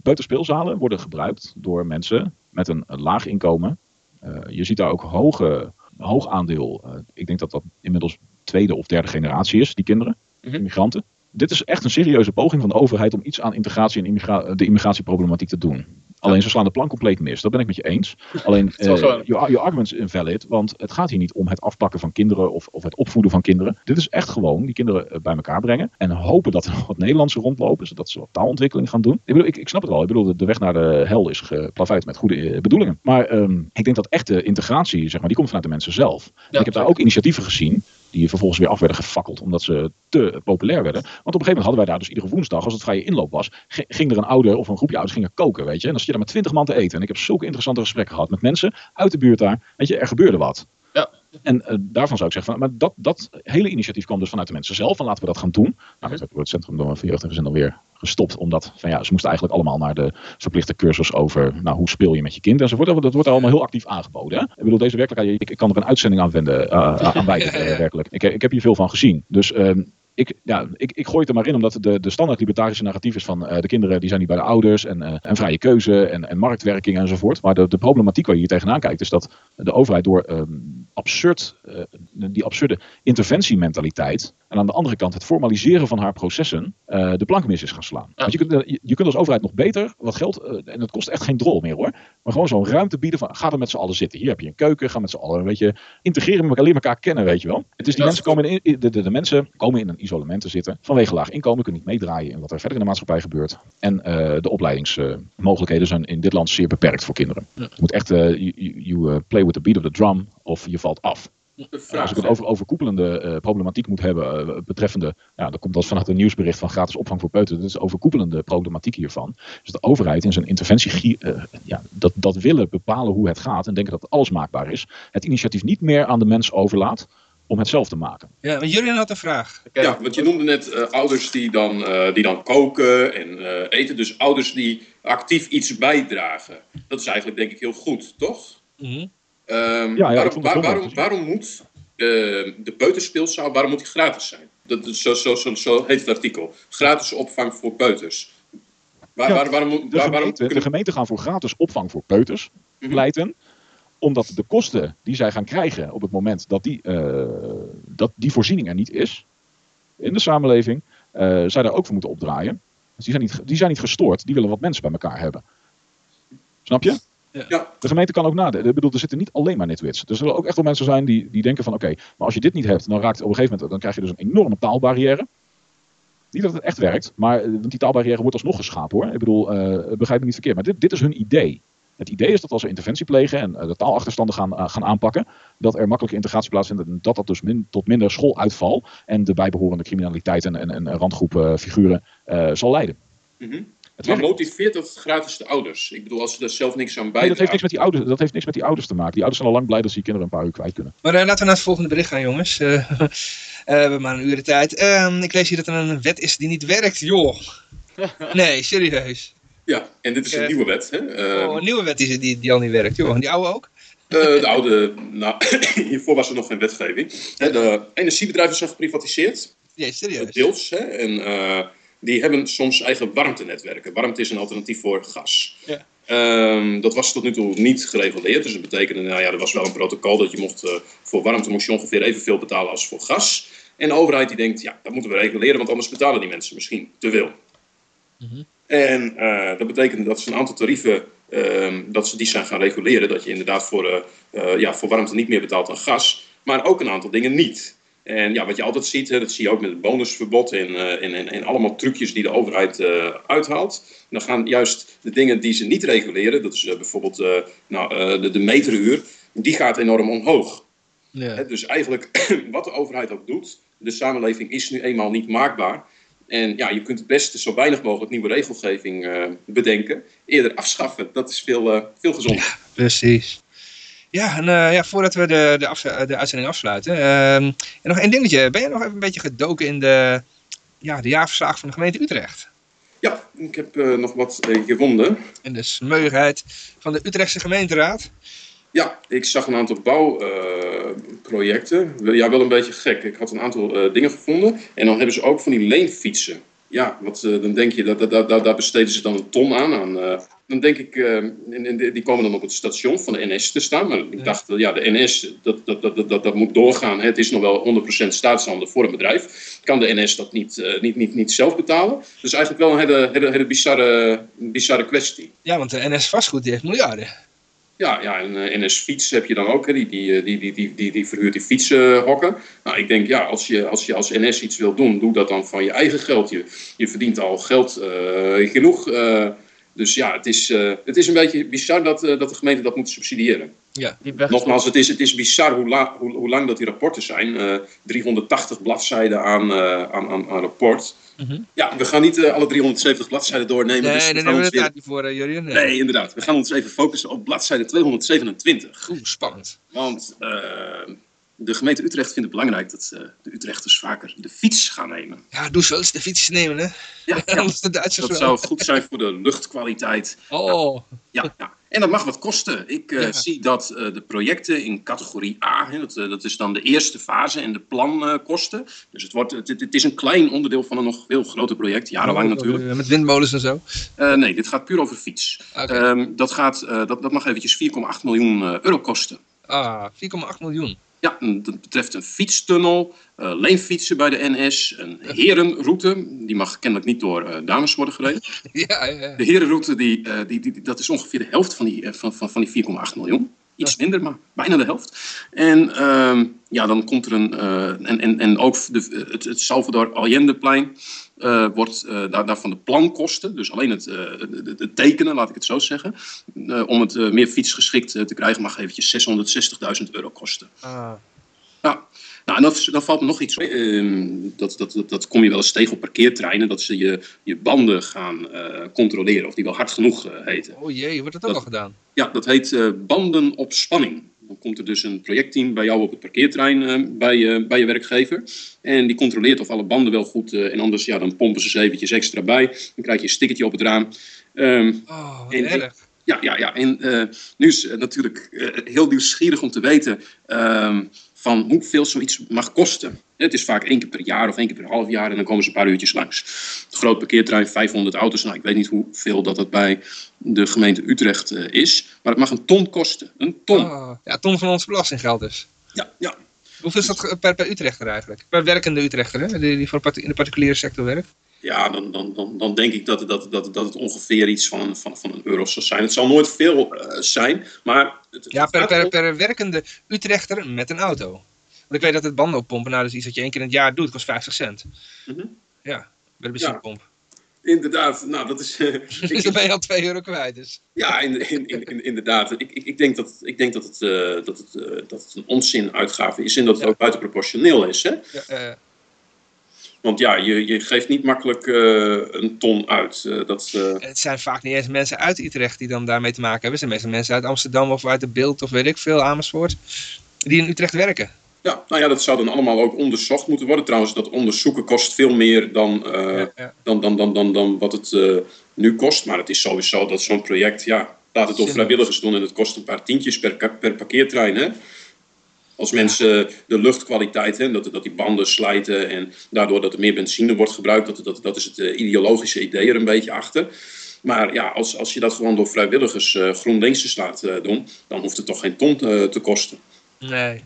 Speaker 4: peuterspeelzalen worden gebruikt door mensen met een, een laag inkomen. Je ziet daar ook hoge, hoog aandeel. eh, ik denk dat dat inmiddels tweede of derde generatie is, die kinderen,
Speaker 2: Mhm.
Speaker 4: immigranten. Dit is echt een serieuze poging van de overheid om iets aan integratie en immigra- de immigratieproblematiek te doen. Alleen ze slaan de plan compleet mis. Dat ben ik met je eens. Alleen [LAUGHS] je argument is invalid, want het gaat hier niet om het afpakken van kinderen of, of het opvoeden van kinderen. Dit is echt gewoon die kinderen eh, bij elkaar brengen en hopen dat er nog [LAUGHS] wat Nederlandse rondlopen, zodat ze wat taalontwikkeling gaan doen. Ik, bedoel, ik, ik snap het wel. Ik bedoel, de, weg naar de hel is geplaveid met goede eh, bedoelingen. Maar ehm, ik denk dat echte integratie, zeg maar, die komt vanuit de mensen zelf. Ik heb daar ook initiatieven gezien die vervolgens weer af werden gefakkeld omdat ze te populair werden. Want op een gegeven moment hadden wij daar dus iedere woensdag, als het vrije inloop was, gi- ging er een ouder of een groepje ouders gingen koken, weet je. En dan zit je daar met twintig man te eten. En ik heb zulke interessante gesprekken gehad met mensen uit de buurt daar. Weet je, er gebeurde wat. En eh, daarvan zou ik zeggen, van, maar dat, dat hele initiatief kwam dus vanuit de mensen zelf. En laten we dat gaan doen. Nou, dat werd door het Centrum door voor Jeugd en Gezin alweer gestopt. Omdat van, ja, ze moesten eigenlijk allemaal naar de verplichte cursus over nou, hoe speel je met je kind enzovoort. Dat, dat wordt allemaal heel actief aangeboden. Hè? Ik bedoel, deze werkelijkheid, ik, ik kan er een uitzending aan, wenden, eh, [LAUGHS] aan wijden, eh, werkelijk. Ik, ik heb hier veel van gezien. Dus ehm, ik, ja, ik, ik gooi het er maar in, omdat de, de standaard libertarische narratief is van eh, de kinderen die zijn niet bij de ouders en, eh, en vrije keuze en, en marktwerking enzovoort. Maar de, de problematiek waar je hier tegenaan kijkt, is dat de overheid door ehm, absurd, eh, die absurde interventiementaliteit en aan de andere kant het formaliseren van haar processen eh, de plank mis is gaan slaan. Want je, kunt, eh, je, je kunt als overheid nog beter wat geld, eh, en het kost echt geen drol meer hoor, maar gewoon zo'n ruimte bieden van ga er met z'n allen zitten. Hier heb je een keuken, ga met z'n allen, weet je, integreren met elkaar, leer elkaar kennen, weet je wel. Het is die
Speaker 2: Ja,
Speaker 4: mensen komen in, de, de, de mensen komen in een isolement te zitten vanwege laag inkomen, kunnen niet meedraaien in wat er verder in de maatschappij gebeurt. En de opleidingsmogelijkheden zijn in dit land zeer beperkt voor kinderen. Je moet echt, you, play with the beat of the drum of je valt af. Als ik het over overkoepelende eh, problematiek moet hebben eh, betreffende, ja, dat komt als vanuit een nieuwsbericht van gratis opvang voor peuters. Dat is overkoepelende problematiek hiervan. Dus de overheid in zijn interventie, eh, ja, dat, dat willen bepalen hoe het gaat en denken dat alles maakbaar is. Het initiatief niet meer aan de mens overlaat om het zelf te maken.
Speaker 1: Ja, maar Julian had een vraag.
Speaker 3: Ja, want je noemde net ouders die dan, eh, die dan koken en eh, eten. Dus ouders die actief iets bijdragen. Dat is eigenlijk denk ik heel goed, toch? Ehm,
Speaker 4: ik
Speaker 3: waarom, waar- waarom, moet eh, de peuterspeelzaal waarom moet die gratis zijn? Dat zo, zo, zo, zo heet het artikel. Gratis opvang voor peuters. Waar,
Speaker 4: Ja,
Speaker 3: waar, waarom, moet-
Speaker 4: De,
Speaker 3: waarom
Speaker 4: gemeente, de
Speaker 3: kunnen-
Speaker 4: gemeente gaan voor gratis opvang voor peuters
Speaker 3: Mhm.
Speaker 4: pleiten omdat de kosten die zij gaan krijgen op het moment dat die, eh, dat die voorziening er niet is in de samenleving, eh zij daar ook voor moeten opdraaien. Dus die zijn, niet, die zijn niet gestoord, die willen wat mensen bij elkaar hebben. Snap je?
Speaker 3: Ja,
Speaker 4: De gemeente kan ook nadenken. Ik bedoel, er zitten niet alleen maar nitwits. Er zullen ook echt wel mensen zijn die, die denken van oké, maar als je dit niet hebt, dan raakt op een gegeven moment, dan krijg je dus een enorme taalbarrière. Niet dat het echt werkt, maar eh, want die taalbarrière wordt alsnog geschapen hoor. Ik bedoel, eh, begrijp me niet verkeerd, maar dit, dit is hun idee. Het idee is dat als we interventie plegen en eh, de taalachterstanden gaan, gaan aanpakken, dat er makkelijke integratie plaatsvindt en dat dat dus min, tot minder schooluitval en de bijbehorende criminaliteit en, en, en randgroepfiguren eh, zal leiden.
Speaker 3: mhm.
Speaker 4: Het
Speaker 3: maar
Speaker 4: werkt.
Speaker 3: motiveert dat gratis de ouders? Ik bedoel, als ze daar zelf niks aan
Speaker 4: Nee,
Speaker 3: bijdragen.
Speaker 4: dat, heeft niks met die ouders, dat heeft niks met die ouders te maken. Die ouders zijn al lang blij dat ze die kinderen een paar uur kwijt kunnen.
Speaker 1: Maar eh, laten we naar het volgende bericht gaan, jongens. Eh, [LAUGHS] eh, we hebben maar een uur de tijd. Ehm, ik lees hier dat er een wet is die niet werkt. Joh. [LAUGHS] Nee, serieus.
Speaker 3: Ja, en dit is een nieuwe wet. Hè? Ehm,
Speaker 1: Oh, een nieuwe wet die, die, die al niet werkt. Joh. En die oude ook?
Speaker 3: Eh, de oude, nou, [COUGHS] hiervoor was er nog geen wetgeving. Hè, de energiebedrijven zijn geprivatiseerd.
Speaker 1: Jee, serieus?
Speaker 3: Deels. Hè, en eh, die hebben soms eigen warmtenetwerken. Warmte is een alternatief voor gas.
Speaker 1: Ja.
Speaker 3: Ehm, dat was tot nu toe niet gereguleerd. Dus dat betekende, nou ja, er was wel een protocol dat je mocht, eh, voor warmte moest je ongeveer evenveel betalen als voor gas. En de overheid die denkt, ja, dat moeten we reguleren, want anders betalen die mensen misschien te veel.
Speaker 1: Mhm.
Speaker 3: En eh, dat betekent dat ze een aantal tarieven, ehm, dat ze die zijn gaan reguleren. Dat je inderdaad voor, eh, ja, voor warmte niet meer betaalt dan gas. Maar ook een aantal dingen niet. En ja, wat je altijd ziet, hè, dat zie je ook met het bonusverbod en, eh, en, en, en allemaal trucjes die de overheid eh, uithaalt. Dan gaan juist de dingen die ze niet reguleren, dat is eh, bijvoorbeeld nou, de, de meteruur, die gaat enorm omhoog.
Speaker 1: Ja.
Speaker 3: Hè, dus eigenlijk, [CLEARS THROAT] wat de overheid ook doet, de samenleving is nu eenmaal niet maakbaar. En ja, je kunt het beste zo weinig mogelijk nieuwe regelgeving bedenken. Eerder afschaffen, dat is veel, veel gezonder.
Speaker 1: Precies. Ja, en eh, ja, voordat we de, de, af, de uitzending afsluiten. ehm, en nog één dingetje. Ben je nog even een beetje gedoken in de, ja, de jaarverslag van de gemeente Utrecht?
Speaker 3: Ja, ik heb eh, nog wat eh, gevonden.
Speaker 1: En de smeugheid van de Utrechtse gemeenteraad?
Speaker 3: Ja, ik zag een aantal bouwprojecten. ja, wel een beetje gek. Ik had een aantal eh, dingen gevonden. En dan hebben ze ook van die leenfietsen. Ja, wat, eh, dan denk je, dat, dat, dat, daar besteden ze dan een ton aan. aan eh, dan denk ik, eh, en, en die komen dan op het station van de NS te staan. Maar ik dacht, ja, de NS, dat, dat, dat, dat, dat, moet doorgaan. Het is nog wel 100% staatshanden voor een bedrijf. Kan de NS dat niet, niet, niet, niet zelf betalen? Dus eigenlijk wel een hele, hele, hele bizarre, bizarre kwestie.
Speaker 1: Ja, want de NS Vastgoed die heeft miljarden.
Speaker 3: Ja, ja en eh, NS Fiets heb je dan ook, hè, die, die, eh, die, die, die, die, die verhuurt die fietsenhokken. Nou, ik denk, ja, als je, als je als NS iets wil doen, doe dat dan van je eigen geld. Je, je verdient al geld eh, genoeg. eh, dus ja, het is, eh, het is een beetje bizar dat, eh, dat de gemeente dat moet subsidiëren.
Speaker 2: Die weg
Speaker 3: Nogmaals, het is, het is bizar hoe, la, hoe, hoe lang dat die rapporten zijn. Eh, 380 bladzijden aan, eh, aan, aan, aan rapport.
Speaker 1: Mhm.
Speaker 3: Ja, we gaan niet eh, alle 370 bladzijden doornemen.
Speaker 1: Nee,
Speaker 3: dus we gaan
Speaker 1: hebben we
Speaker 3: weer-
Speaker 1: niet voor, uh, Jurien. Nee.
Speaker 3: Nee, inderdaad. We gaan ons even focussen op bladzijde 227.
Speaker 1: Oeh, spannend.
Speaker 3: Want eh, de gemeente Utrecht vindt het belangrijk dat eh, de Utrechters vaker de fiets gaan nemen.
Speaker 1: Ja, doe zo eens de fietsjes nemen, hè.
Speaker 3: Ja, [LAUGHS]
Speaker 1: de
Speaker 3: dat
Speaker 1: wel.
Speaker 3: zou goed zijn voor de luchtkwaliteit.
Speaker 1: Oh,
Speaker 3: Ja, ja. En dat mag wat kosten. Ik eh,
Speaker 1: Ja.
Speaker 3: zie dat eh, de projecten in categorie A, hè, dat, dat is dan de eerste fase en de plankosten. dus het, wordt, het, het is een klein onderdeel van een nog veel groter project, jarenlang natuurlijk.
Speaker 1: Eh, Met windmolens en zo.
Speaker 3: Nee, dit gaat puur over fiets. Ehm, dat, gaat, dat, dat mag eventjes 4,8 miljoen euro kosten.
Speaker 1: Ah, 4,8 miljoen.
Speaker 3: Ja, en dat betreft een fietstunnel, eh, leenfietsen bij de NS, een herenroute. Die mag kennelijk niet door eh, dames worden gereden. [LAUGHS]
Speaker 1: Ja, ja, ja.
Speaker 3: De herenroute, die, eh, die, die, dat is ongeveer de helft van die, van, van, van die 4,8 miljoen. Iets minder, maar bijna de helft. En ehm, ja, dan komt er een. en, en, en ook de, het, het Salvador Allendeplein eh, wordt eh, daar, daarvan de plankosten. Dus alleen het, eh, het, het- tekenen, laat ik het zo zeggen. om het meer fietsgeschikt te krijgen, mag eventjes 660.000 euro kosten.
Speaker 1: Ah,
Speaker 3: Ja, nou, en dat, dan valt me nog iets op. Ehm, dat, dat, dat, dat kom je wel eens tegen op parkeertreinen, dat ze je, je banden gaan controleren of die wel hard genoeg eh, heten.
Speaker 1: oh jee, wordt dat ook al gedaan?
Speaker 3: Ja, dat heet banden op spanning. Dan komt er dus een projectteam bij jou op het parkeertrein eh, bij, je bij je werkgever. En die controleert of alle banden wel goed. eh, en anders, ja, dan pompen ze ze eventjes extra bij. Dan krijg je een stickertje op het raam. Ehm,
Speaker 1: Oh, wat
Speaker 3: En-
Speaker 1: erg.
Speaker 3: ja, ja, ja. En eh, nu is het natuurlijk eh, heel nieuwsgierig om te weten ehm, van hoeveel zoiets mag kosten. Het is vaak één keer per jaar of één keer per half jaar en dan komen ze een paar uurtjes langs. Het groot parkeerterrein, 500 auto's. Nou, ik weet niet hoeveel dat, dat bij de gemeente Utrecht eh, is. Maar het mag een ton kosten. Een ton.
Speaker 1: Oh, ja, ton van ons belastinggeld dus.
Speaker 3: Ja, ja.
Speaker 1: Hoeveel is dat per, per Utrechter eigenlijk? Per werkende Utrechter, hè? Die, die voor de particuliere sector werkt.
Speaker 3: Ja, dan, dan, dan, dan denk ik dat, dat, dat, dat het ongeveer iets van, van, van een euro zal zijn. Het zal nooit veel eh, zijn, maar... Het,
Speaker 1: Ja, per, per, per werkende Utrechter met een auto. Want ik weet dat het banden oppompen, nou, dat is iets wat je één keer in het jaar doet, kost 50 cent.
Speaker 3: Mhm.
Speaker 1: Ja, bij de benzinepomp.
Speaker 3: Inderdaad, nou dat is... [LAUGHS] ik- [LAUGHS]
Speaker 1: Dus dan ben je al 2 euro kwijt. Dus.
Speaker 3: Ja, in, in, in, in- inderdaad. Ik, ik, ik denk, dat, ik denk dat, het, eh, dat, het, eh, dat het een onzin uitgave is en dat het
Speaker 1: Ja.
Speaker 3: ook buitenproportioneel is. Hè?
Speaker 1: Ja,
Speaker 3: Want ja, je, je geeft niet makkelijk eh, een ton uit. Eh, dat, eh,
Speaker 1: het zijn vaak niet eens mensen uit Utrecht die dan daarmee te maken hebben. Het zijn meestal mensen uit Amsterdam of uit de Beeld of weet ik veel, Amersfoort. Die in Utrecht werken.
Speaker 3: ja, nou ja, dat zou dan allemaal ook onderzocht moeten worden. Trouwens, dat onderzoeken kost veel meer dan,
Speaker 1: Ja, ja.
Speaker 3: dan, dan, dan, dan, dan wat het nu kost. Maar het is sowieso dat zo'n project, ja, Laat het door vrijwilligers doen en het kost een paar tientjes per, per parkeertrein. Hè? Als mensen de luchtkwaliteit, hè, dat, dat die banden slijten en daardoor dat er meer benzine wordt gebruikt, dat, dat, dat is het eh, ideologische idee er een beetje achter. Maar ja, als, als je dat gewoon door vrijwilligers uh, GroenLinksers laat eh, doen, dan hoeft het toch geen ton te, te kosten.
Speaker 1: Nee.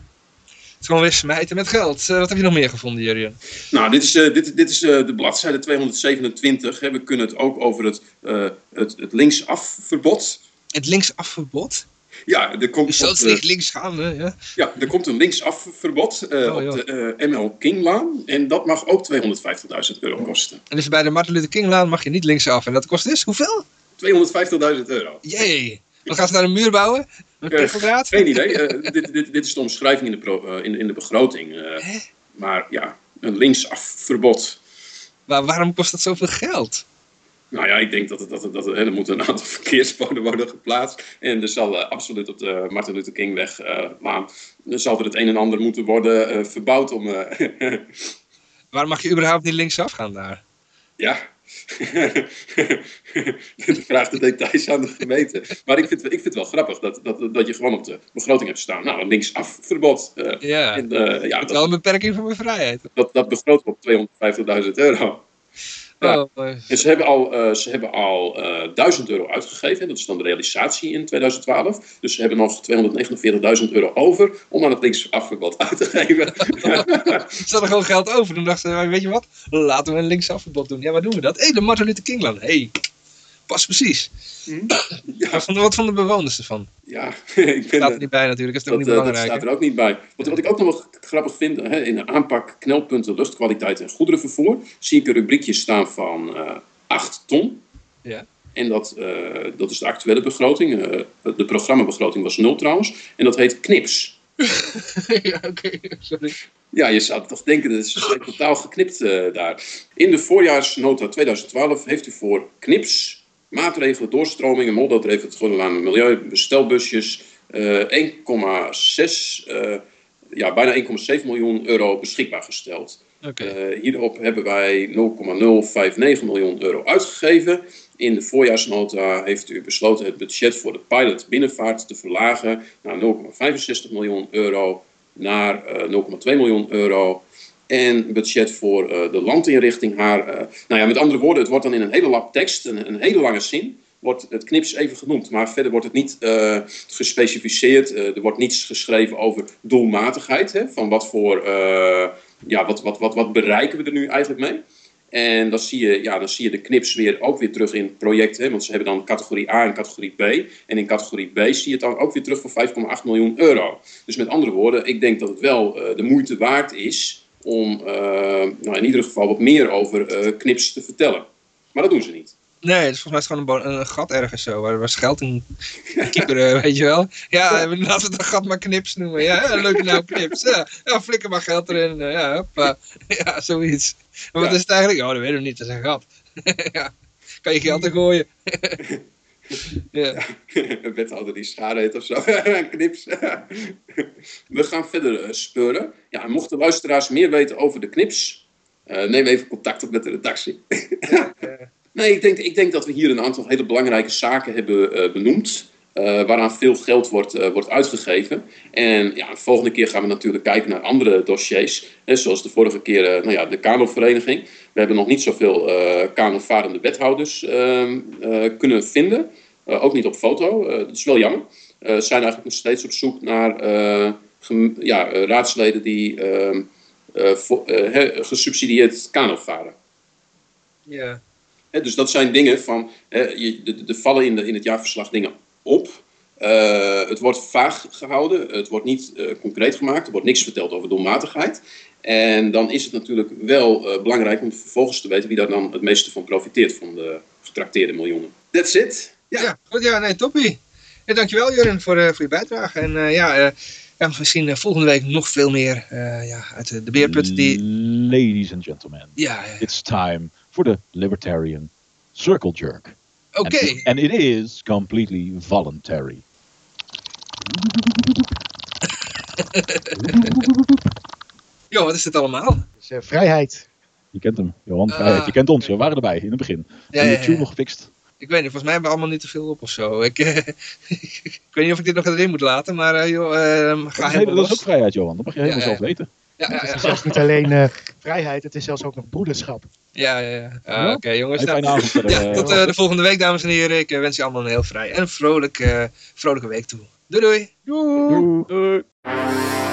Speaker 1: Het is gewoon weer smijten met geld. Eh, wat heb je nog meer gevonden, Jurjen?
Speaker 3: Nou, dit is, eh, dit, dit is eh, de bladzijde 227. Hè. We kunnen het ook over het, eh, het, het linksafverbod.
Speaker 1: Het linksafverbod?
Speaker 3: Ja, er komt, eh,
Speaker 1: niet links gaan, hè? Ja.
Speaker 3: ja, er komt een linksafverbod eh,
Speaker 1: Oh,
Speaker 3: op de eh, ML Kinglaan. En dat mag ook 250.000 euro kosten.
Speaker 1: En dus bij de Martin Luther Kinglaan mag je niet linksaf. En dat kost dus hoeveel?
Speaker 3: 250.000 euro.
Speaker 1: Jee. Dan gaan ze daar een muur bouwen? Een prikkeldraad?
Speaker 3: Geen idee. Dit, dit, dit is de omschrijving in de, pro- in, in de begroting. maar ja, een linksafverbod.
Speaker 1: Maar waarom kost dat zoveel geld?
Speaker 3: Nou ja, ik denk dat, dat, het, dat er, er moeten een aantal [LAUGHS] verkeersboden worden geplaatst. En er zal eh, absoluut op de Martin Luther Kingweg eh laan, er zal er het een en ander moeten worden eh, verbouwd om... [LAUGHS]
Speaker 1: Waarom mag je überhaupt niet linksaf gaan daar?
Speaker 3: ja, [LAUGHS] dat vraagt de details aan de gemeente. Maar ik vind, ik vind het wel grappig dat, dat, dat je gewoon op de begroting hebt staan. Nou, een linksafverbod. eh
Speaker 1: Ja.
Speaker 3: en, ja,
Speaker 1: Het is wel
Speaker 3: dat,
Speaker 1: een beperking van mijn vrijheid.
Speaker 3: dat, dat begroot op 250.000 euro. Ja.
Speaker 1: Oh.
Speaker 3: En ze hebben al, eh, ze hebben al eh 1000 euro uitgegeven. En dat is dan de realisatie in 2012. Dus ze hebben nog 249.000 euro over om aan het linksafverbod [LAUGHS] uit te geven. [LAUGHS]
Speaker 1: Ze hadden gewoon geld over. Toen dachten ze, weet je wat? Laten we een linksafverbod doen. Ja, waar doen we dat? Hé, de Martin Luther. Hé, hey, pas precies. [COUGHS]
Speaker 3: ja,
Speaker 1: Wat vonden, wat vonden de bewoners ervan?
Speaker 3: ja, [LAUGHS] ik ben,
Speaker 1: Staat er niet bij natuurlijk, is
Speaker 3: dat,
Speaker 1: ook niet
Speaker 3: eh, dat
Speaker 1: belangrijk.
Speaker 3: staat er ook niet bij. Wat, wat ik ook nog wel grappig vind, hè, in de aanpak knelpunten luchtkwaliteit en goederenvervoer, zie ik een rubriekje staan van eh 8 ton.
Speaker 1: Ja.
Speaker 3: En dat, eh, dat is de actuele begroting. Eh, de programmabegroting was nul trouwens. En dat heet KNIPS. [LAUGHS]
Speaker 1: ja, oké, sorry.
Speaker 3: Ja, je zou toch denken, dat is totaal geknipt eh, daar. In de voorjaarsnota 2012 heeft u voor KNIPS, maatregelen, doorstromingen, moddeldreven, het Groenland Milieu, bestelbusjes, eh 1,6, eh, ja, bijna 1,7 miljoen euro beschikbaar gesteld. Eh, hierop hebben wij 0,059 miljoen euro uitgegeven. In de voorjaarsnota heeft u besloten het budget voor de pilot binnenvaart te verlagen naar 0,65 miljoen euro naar eh, 0,2 miljoen euro. En budget voor eh, de landinrichting haar. eh, nou ja, met andere woorden, het wordt dan in een hele lap tekst, een, een hele lange zin, wordt het knips even genoemd. Maar verder wordt het niet eh, gespecificeerd. Er wordt niets geschreven over doelmatigheid. Hè, van wat voor, ja, wat, wat, wat, wat bereiken we er nu eigenlijk mee? En dan zie je, ja, dan zie je de knips weer ook weer terug in projecten. Want ze hebben dan categorie A en categorie B. En in categorie B zie je het dan ook weer terug voor 5,8 miljoen euro. Dus met andere woorden, ik denk dat het wel de moeite waard is om eh, nou, in ieder geval wat meer over eh, knips te vertellen. Maar dat doen ze niet.
Speaker 1: Nee, het is volgens mij is het gewoon een, een gat ergens zo, waar, waar geld in [LAUGHS] kieperen, weet je wel. Ja, laten we het een gat maar knips noemen. Ja, ja, leuke naam knips. Ja, ja flikker maar geld erin. eh, Ja, hoppa. [LAUGHS] ja zoiets. Maar wat
Speaker 3: Ja.
Speaker 1: is het eigenlijk? Oh, dat weten we niet, dat is een gat. [LAUGHS] ja, kan je geld in gooien. Ja. [LAUGHS]
Speaker 3: een wethouder die schade heeft of zo. [LAUGHS] Knips. [LAUGHS] We gaan verder eh, speuren. Ja, en mochten luisteraars meer weten over de knips, eh, neem even contact op met de redactie. nee, ik denk, ik denk dat we hier een aantal hele belangrijke zaken hebben eh, benoemd. Eh, waaraan veel geld wordt, eh, wordt uitgegeven. En ja, de volgende keer gaan we natuurlijk kijken naar andere dossiers. Hè, zoals de vorige keer eh, nou ja, de kanovereniging. We hebben nog niet zoveel kanovarende wethouders ehm, eh, kunnen vinden. Ook niet op foto. Dat is wel jammer. Ze zijn eigenlijk nog steeds op zoek naar ja, raadsleden die ehm, eh, eh, gesubsidieerd kano varen.
Speaker 1: ja.
Speaker 3: Hè, dus dat zijn dingen van, hè, je, de- de- er vallen in, de, in het jaarverslag dingen op. Eh, het wordt vaag gehouden, het wordt niet eh, concreet gemaakt, er wordt niks verteld over doelmatigheid. En dan is het natuurlijk wel eh, belangrijk om vervolgens te weten wie daar dan het meeste van profiteert van de getrakteerde miljoenen. That's it. Ja.
Speaker 1: Ja, goed, ja, nee, toppie. Ja, dankjewel Jurgen voor, eh, voor je bijdrage. En eh, ja, eh, ja, misschien volgende week nog veel meer eh, ja, uit de, de beerput. Die...
Speaker 4: Ladies and gentlemen,
Speaker 1: Ja, ja.
Speaker 4: it's time for the libertarian circle jerk.
Speaker 1: Oké.
Speaker 4: And, and it is completely voluntary. [LAUGHS]
Speaker 1: Jo, wat is dit allemaal?
Speaker 5: Dus, eh, vrijheid.
Speaker 4: Je kent hem, Johan.
Speaker 1: Ah.
Speaker 4: Vrijheid. Je kent ons, we waren erbij in het begin.
Speaker 1: Ja, ja,
Speaker 4: de tune
Speaker 1: ja.
Speaker 4: nog gefixt?
Speaker 1: Ik weet niet, volgens mij hebben we allemaal niet te veel op of zo. Ik, eh, [LAUGHS] ik weet niet of ik dit nog erin moet laten, maar eh, joh, eh,
Speaker 4: Dat
Speaker 1: ga
Speaker 4: is,
Speaker 1: helemaal
Speaker 4: dat is ook vrijheid, Johan. Dat mag je helemaal
Speaker 1: Ja, ja.
Speaker 4: zelf weten.
Speaker 1: Ja, ja,
Speaker 5: Het is
Speaker 1: ja.
Speaker 5: zelfs niet alleen eh, vrijheid, het is zelfs ook nog broederschap.
Speaker 1: ja, ja, ja. Ah,
Speaker 4: Ja?
Speaker 1: Oké jongens,
Speaker 4: Hey,
Speaker 1: nou,
Speaker 4: fijne avond verder. eh,
Speaker 1: tot eh, de volgende week dames en heren. Ik wens je allemaal een heel vrij en vrolijk, vrolijke week toe. Doei doei!
Speaker 4: Doei.
Speaker 2: Doei.